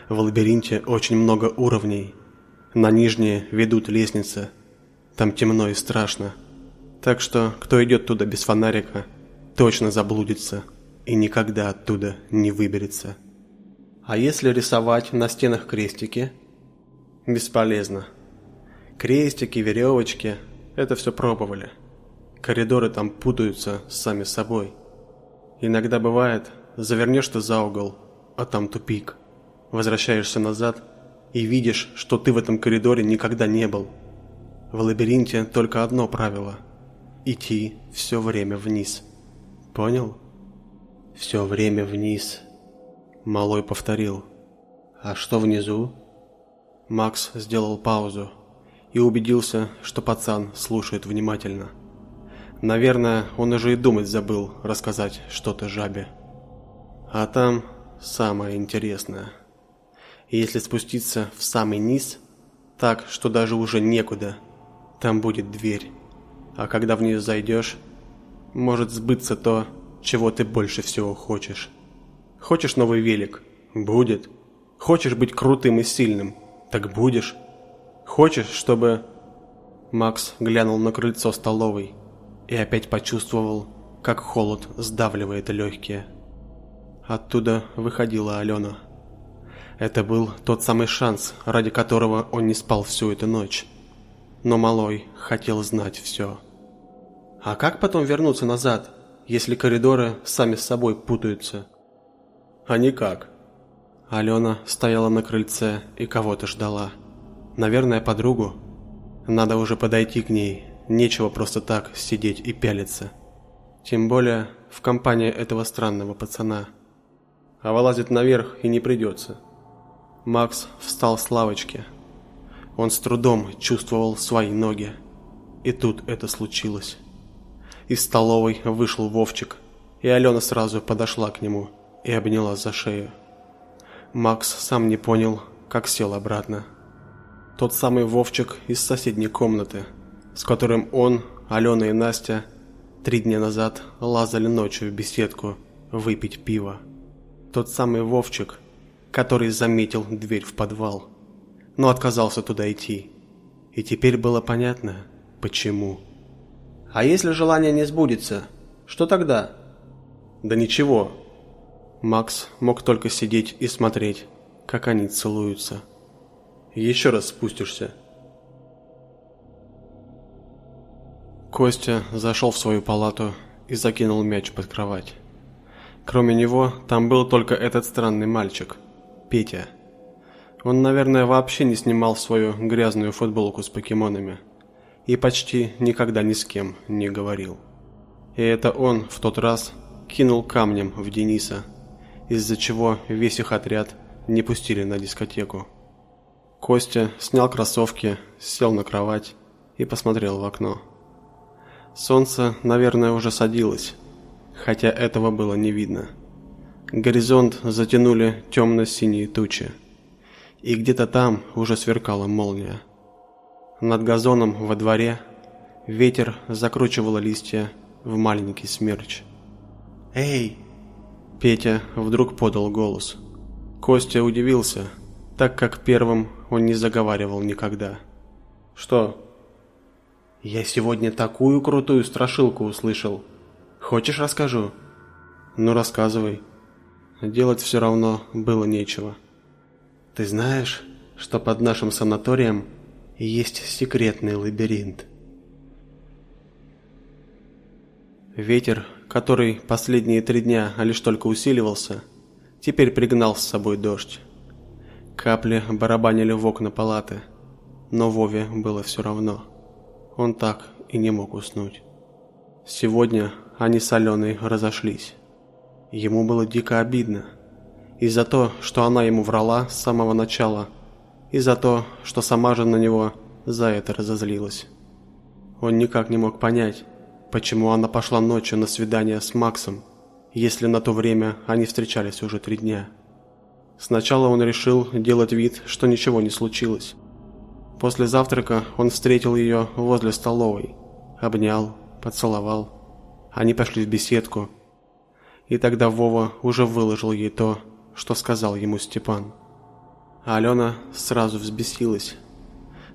В лабиринте очень много уровней. На нижние ведут лестницы – там темно и страшно. Так что, кто идет туда без фонарика, точно заблудится и никогда оттуда не выберется. А если рисовать на стенах крестики? Бесполезно. Крестики, веревочки – это все пробовали. Коридоры там путаются сами собой. Иногда бывает, завернешь ты за угол, а там тупик. Возвращаешься назад и видишь, что ты в этом коридоре никогда не был – в лабиринте только одно правило – идти все время вниз. Понял? Все время вниз. Малой повторил. А что внизу? Макс сделал паузу и убедился, что пацан слушает внимательно. Наверное, он уже и думать забыл рассказать что-то жабе. А там самое интересное. Если спуститься в самый низ, так, что даже уже некуда – там будет дверь. А когда в нее зайдешь, может сбыться то, чего ты больше всего хочешь. Хочешь новый велик? Будет. Хочешь быть крутым и сильным? Так будешь. Хочешь, чтобы Макс глянул на крыльцо столовой и опять почувствовал, как холод сдавливает легкие. Оттуда выходила Алена. Это был тот самый шанс, ради которого он не спал всю эту ночь. Но малой хотел знать все. А как потом вернуться назад, если коридоры сами с собой путаются? А никак. Алена стояла на крыльце и кого-то ждала. Наверное, подругу. Надо уже подойти к ней. Нечего просто так сидеть и пялиться. Тем более в компании этого странного пацана. А вылазить наверх и не придется. Макс встал с лавочки. Он с трудом чувствовал свои ноги. И тут это случилось. Из столовой вышел Вовчик, и Алена сразу подошла к нему и обняла за шею. Макс сам не понял, как сел обратно. Тот самый Вовчик из соседней комнаты, с которым он, Алена и Настя три дня назад лазали ночью в беседку выпить пиво. Тот самый Вовчик, который заметил дверь в подвал, но отказался туда идти. И теперь было понятно, почему. А если желание не сбудется, что тогда? Да ничего. Макс мог только сидеть и смотреть, как они целуются. Еще раз спустишься. Костя зашел в свою палату и закинул мяч под кровать. Кроме него, там был только этот странный мальчик, Петя. Он, наверное, вообще не снимал свою грязную футболку с покемонами и почти никогда ни с кем не говорил. И это он в тот раз кинул камнем в Дениса, из-за чего весь их отряд не пустили на дискотеку. Костя снял кроссовки, сел на кровать и посмотрел в окно. Солнце, наверное, уже садилось, хотя этого было не видно. Горизонт затянули темно-синие тучи, и где-то там уже сверкала молния. Над газоном во дворе ветер закручивал листья в маленький смерч. «Эй!» Петя вдруг подал голос. Костя удивился – так как первым он не заговаривал никогда. Что? Я сегодня такую крутую страшилку услышал. Хочешь, расскажу? Ну, рассказывай. Делать все равно было нечего. Ты знаешь, что под нашим санаторием есть секретный лабиринт? Ветер, который последние три дня лишь только усиливался, теперь пригнал с собой дождь. Капли барабанили в окна палаты, но Вове было все равно. Он так и не мог уснуть. Сегодня они с Аленой разошлись. Ему было дико обидно. И за то, что она ему врала с самого начала, и за то, что сама же на него за это разозлилась. Он никак не мог понять, почему она пошла ночью на свидание с Максом, если на то время они встречались уже три дня. Сначала он решил делать вид, что ничего не случилось. После завтрака он встретил ее возле столовой, обнял, поцеловал. Они пошли в беседку. И тогда Вова уже выложил ей то, что сказал ему Степан. А Алена сразу взбесилась.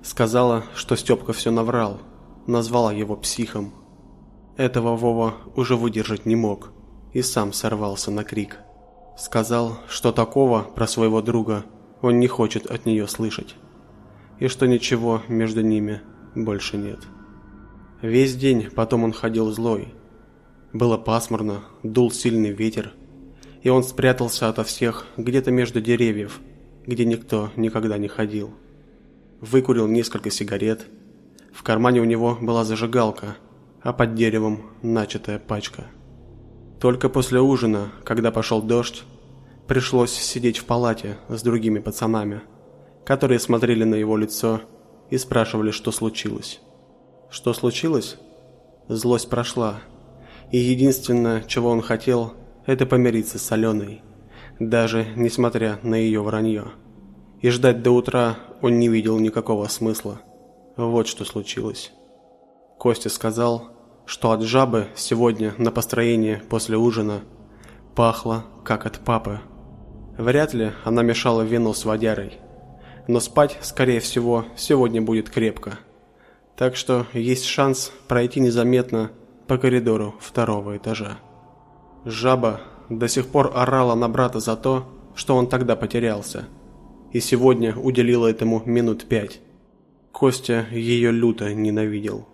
Сказала, что Степка все наврал, назвала его психом. Этого Вова уже выдержать не мог и сам сорвался на крик. Сказал, что такого про своего друга он не хочет от нее слышать. И что ничего между ними больше нет. Весь день потом он ходил злой. Было пасмурно, дул сильный ветер, и он спрятался ото всех где-то между деревьев, где никто никогда не ходил. Выкурил несколько сигарет. В кармане у него была зажигалка, а под деревом начатая пачка. Только после ужина, когда пошел дождь, пришлось сидеть в палате с другими пацанами, которые смотрели на его лицо и спрашивали, что случилось. Что случилось? Злость прошла, и единственное, чего он хотел, это помириться с Аленой, даже несмотря на ее вранье. И ждать до утра он не видел никакого смысла. Вот что случилось. Костя сказал, что от жабы сегодня на построение после ужина Пахло, как от папы. Вряд ли она мешала вино с водярой. Но спать, скорее всего, сегодня будет крепко. Так что есть шанс пройти незаметно по коридору второго этажа. Жаба до сих пор орала на брата за то, что он тогда потерялся. И сегодня уделила этому минут пять. Костя ее люто ненавидел.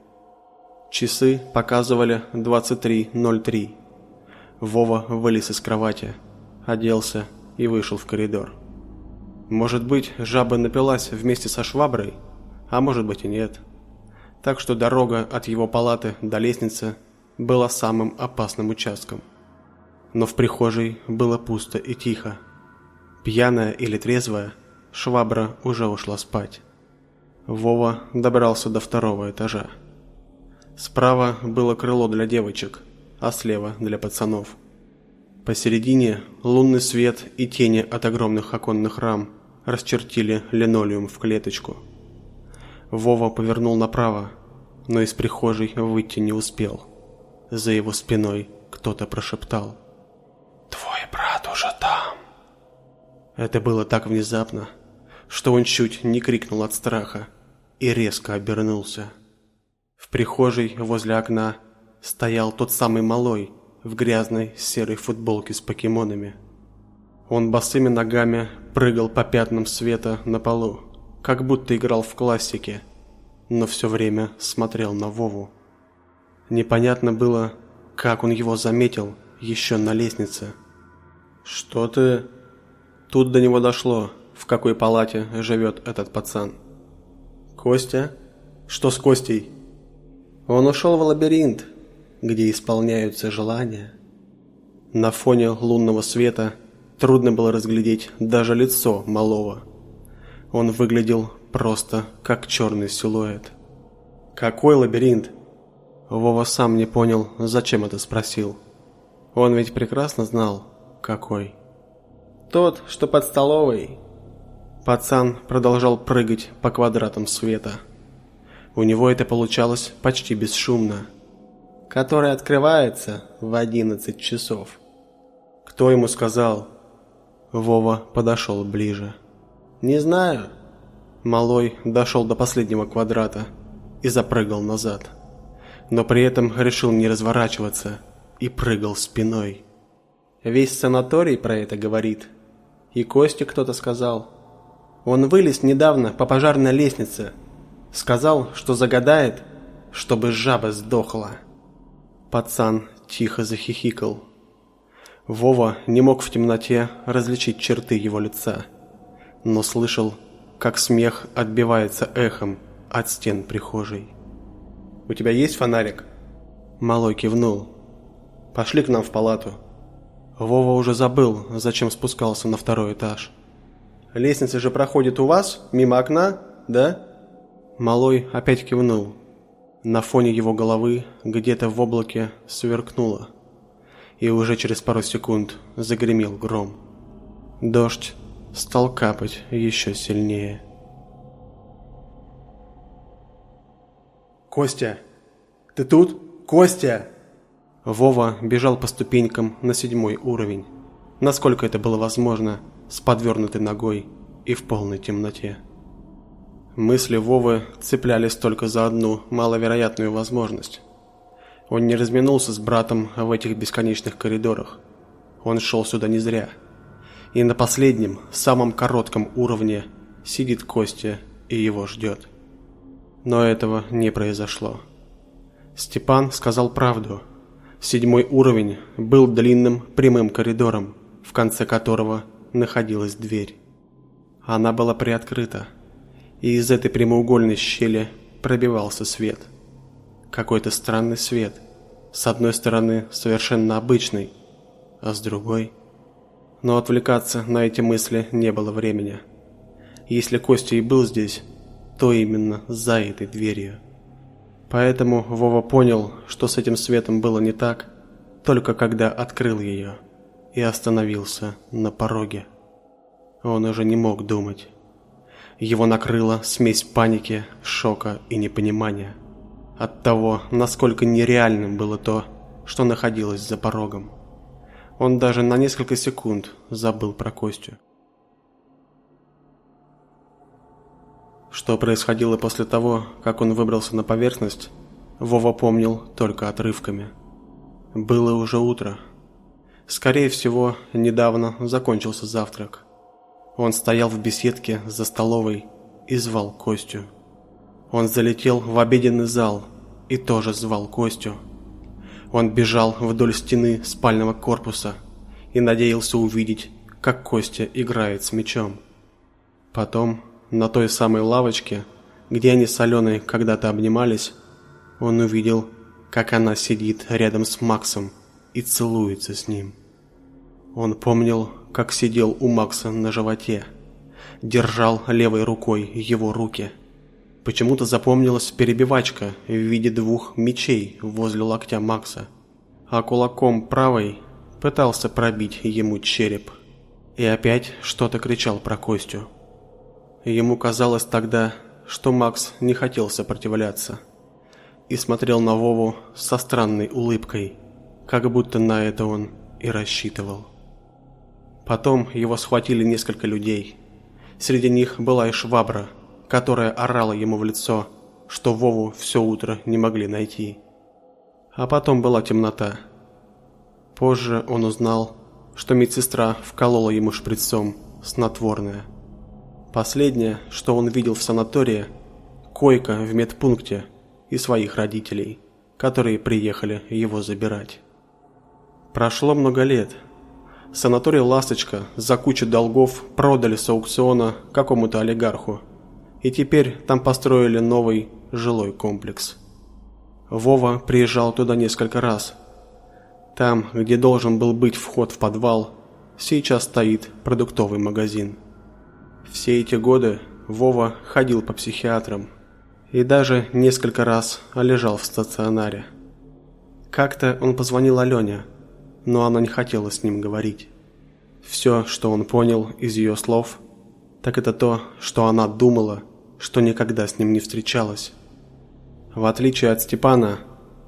Часы показывали 23.03. Вова вылез из кровати, оделся и вышел в коридор. Может быть, жаба напилась вместе со шваброй, а может быть и нет. Так что дорога от его палаты до лестницы была самым опасным участком. Но в прихожей было пусто и тихо. Пьяная или трезвая, швабра уже ушла спать. Вова добрался до второго этажа. Справа было крыло для девочек, а слева для пацанов. Посередине лунный свет и тени от огромных оконных рам расчертили линолеум в клеточку. Вова повернул направо, но из прихожей выйти не успел. За его спиной кто-то прошептал: "Твой брат уже там". Это было так внезапно, что он чуть не крикнул от страха и резко обернулся. В прихожей возле окна стоял тот самый малой в грязной серой футболке с покемонами. Он босыми ногами прыгал по пятнам света на полу, как будто играл в классике, но все время смотрел на Вову. Непонятно было, как он его заметил еще на лестнице. «Что ты...» Тут до него дошло, в какой палате живет этот пацан. «Костя? Что с Костей?» Он ушел в лабиринт, где исполняются желания. На фоне лунного света трудно было разглядеть даже лицо малого. Он выглядел просто как черный силуэт. Какой лабиринт? Вова сам не понял, зачем это спросил. Он ведь прекрасно знал, какой. Тот, что под столовой. Пацан продолжал прыгать по квадратам света. У него это получалось почти бесшумно. Который открывается в 11 часов. Кто ему сказал? Вова подошел ближе. Не знаю. Малой дошел до последнего квадрата и запрыгал назад. Но при этом решил не разворачиваться и прыгал спиной. Весь санаторий про это говорит. И Косте кто-то сказал. Он вылез недавно по пожарной лестнице Сказал, что загадает, чтобы жаба сдохла. Пацан тихо захихикал. Вова не мог в темноте различить черты его лица, но слышал, как смех отбивается эхом от стен прихожей. «У тебя есть фонарик?» Малой кивнул. «Пошли к нам в палату». Вова уже забыл, зачем спускался на второй этаж. «Лестница же проходит у вас, мимо окна, да?» Малой опять кивнул. На фоне его головы где-то в облаке сверкнуло. И уже через пару секунд загремел гром. Дождь стал капать еще сильнее. Костя, ты тут? Костя! Вова бежал по ступенькам на седьмой уровень, насколько это было возможно, с подвернутой ногой и в полной темноте. Мысли Вовы цеплялись только за одну маловероятную возможность. Он не разминулся с братом в этих бесконечных коридорах. Он шел сюда не зря. И на последнем, самом коротком уровне сидит Костя и его ждет. Но этого не произошло. Степан сказал правду. Седьмой уровень был длинным прямым коридором, в конце которого находилась дверь. Она была приоткрыта и из этой прямоугольной щели пробивался свет. Какой-то странный свет. С одной стороны, совершенно обычный, а с другой... Но отвлекаться на эти мысли не было времени. Если Костя и был здесь, то именно за этой дверью. Поэтому Вова понял, что с этим светом было не так, только когда открыл ее и остановился на пороге. Он уже не мог думать. Его накрыла смесь паники, шока и непонимания от того, насколько нереальным было то, что находилось за порогом. Он даже на несколько секунд забыл про Костю. Что происходило после того, как он выбрался на поверхность, Вова помнил только отрывками. Было уже утро. Скорее всего, недавно закончился завтрак. Он стоял в беседке за столовой и звал Костю. Он залетел в обеденный зал и тоже звал Костю. Он бежал вдоль стены спального корпуса и надеялся увидеть, как Костя играет с мячом. Потом, на той самой лавочке, где они с Аленой когда-то обнимались, он увидел, как она сидит рядом с Максом и целуется с ним. Он помнил, как сидел у Макса на животе, держал левой рукой его руки. Почему-то запомнилась перебивачка в виде двух мечей возле локтя Макса, а кулаком правой пытался пробить ему череп. И опять что-то кричал про Костю. Ему казалось тогда, что Макс не хотел сопротивляться и смотрел на Вову со странной улыбкой, как будто на это он и рассчитывал. Потом его схватили несколько людей. Среди них была и швабра, которая орала ему в лицо, что Вову все утро не могли найти. А потом была темнота. Позже он узнал, что медсестра вколола ему шприцом снотворное. Последнее, что он видел в санатории, койка в медпункте и своих родителей, которые приехали его забирать. Прошло много лет, Санаторий «Ласточка» за кучу долгов продали с аукциона какому-то олигарху. И теперь там построили новый жилой комплекс. Вова приезжал туда несколько раз. Там, где должен был быть вход в подвал, сейчас стоит продуктовый магазин. Все эти годы Вова ходил по психиатрам и даже несколько раз лежал в стационаре. Как-то он позвонил Алене, но она не хотела с ним говорить. Все, что он понял из ее слов, так это то, что она думала, что никогда с ним не встречалась. В отличие от Степана,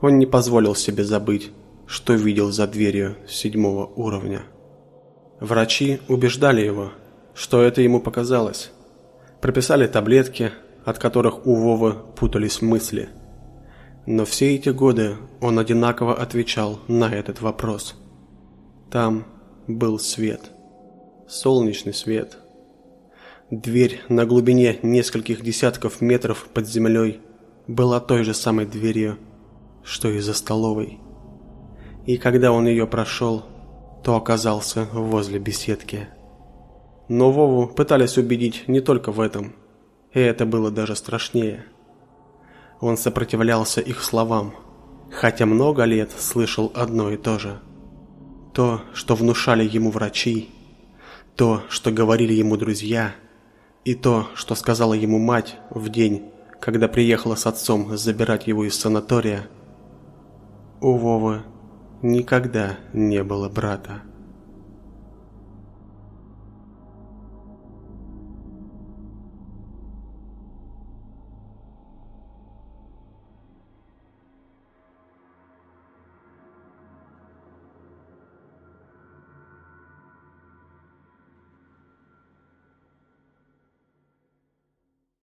он не позволил себе забыть, что видел за дверью седьмого уровня. Врачи убеждали его, что это ему показалось. Прописали таблетки, от которых у Вовы путались мысли. Но все эти годы он одинаково отвечал на этот вопрос – там был свет. Солнечный свет. Дверь на глубине нескольких десятков метров под землей была той же самой дверью, что и за столовой. И когда он ее прошел, то оказался возле беседки. Но Вову пытались убедить не только в этом, и это было даже страшнее. Он сопротивлялся их словам, хотя много лет слышал одно и то же – то, что внушали ему врачи, то, что говорили ему друзья, и то, что сказала ему мать в день, когда приехала с отцом забирать его из санатория, у Вовы никогда не было брата.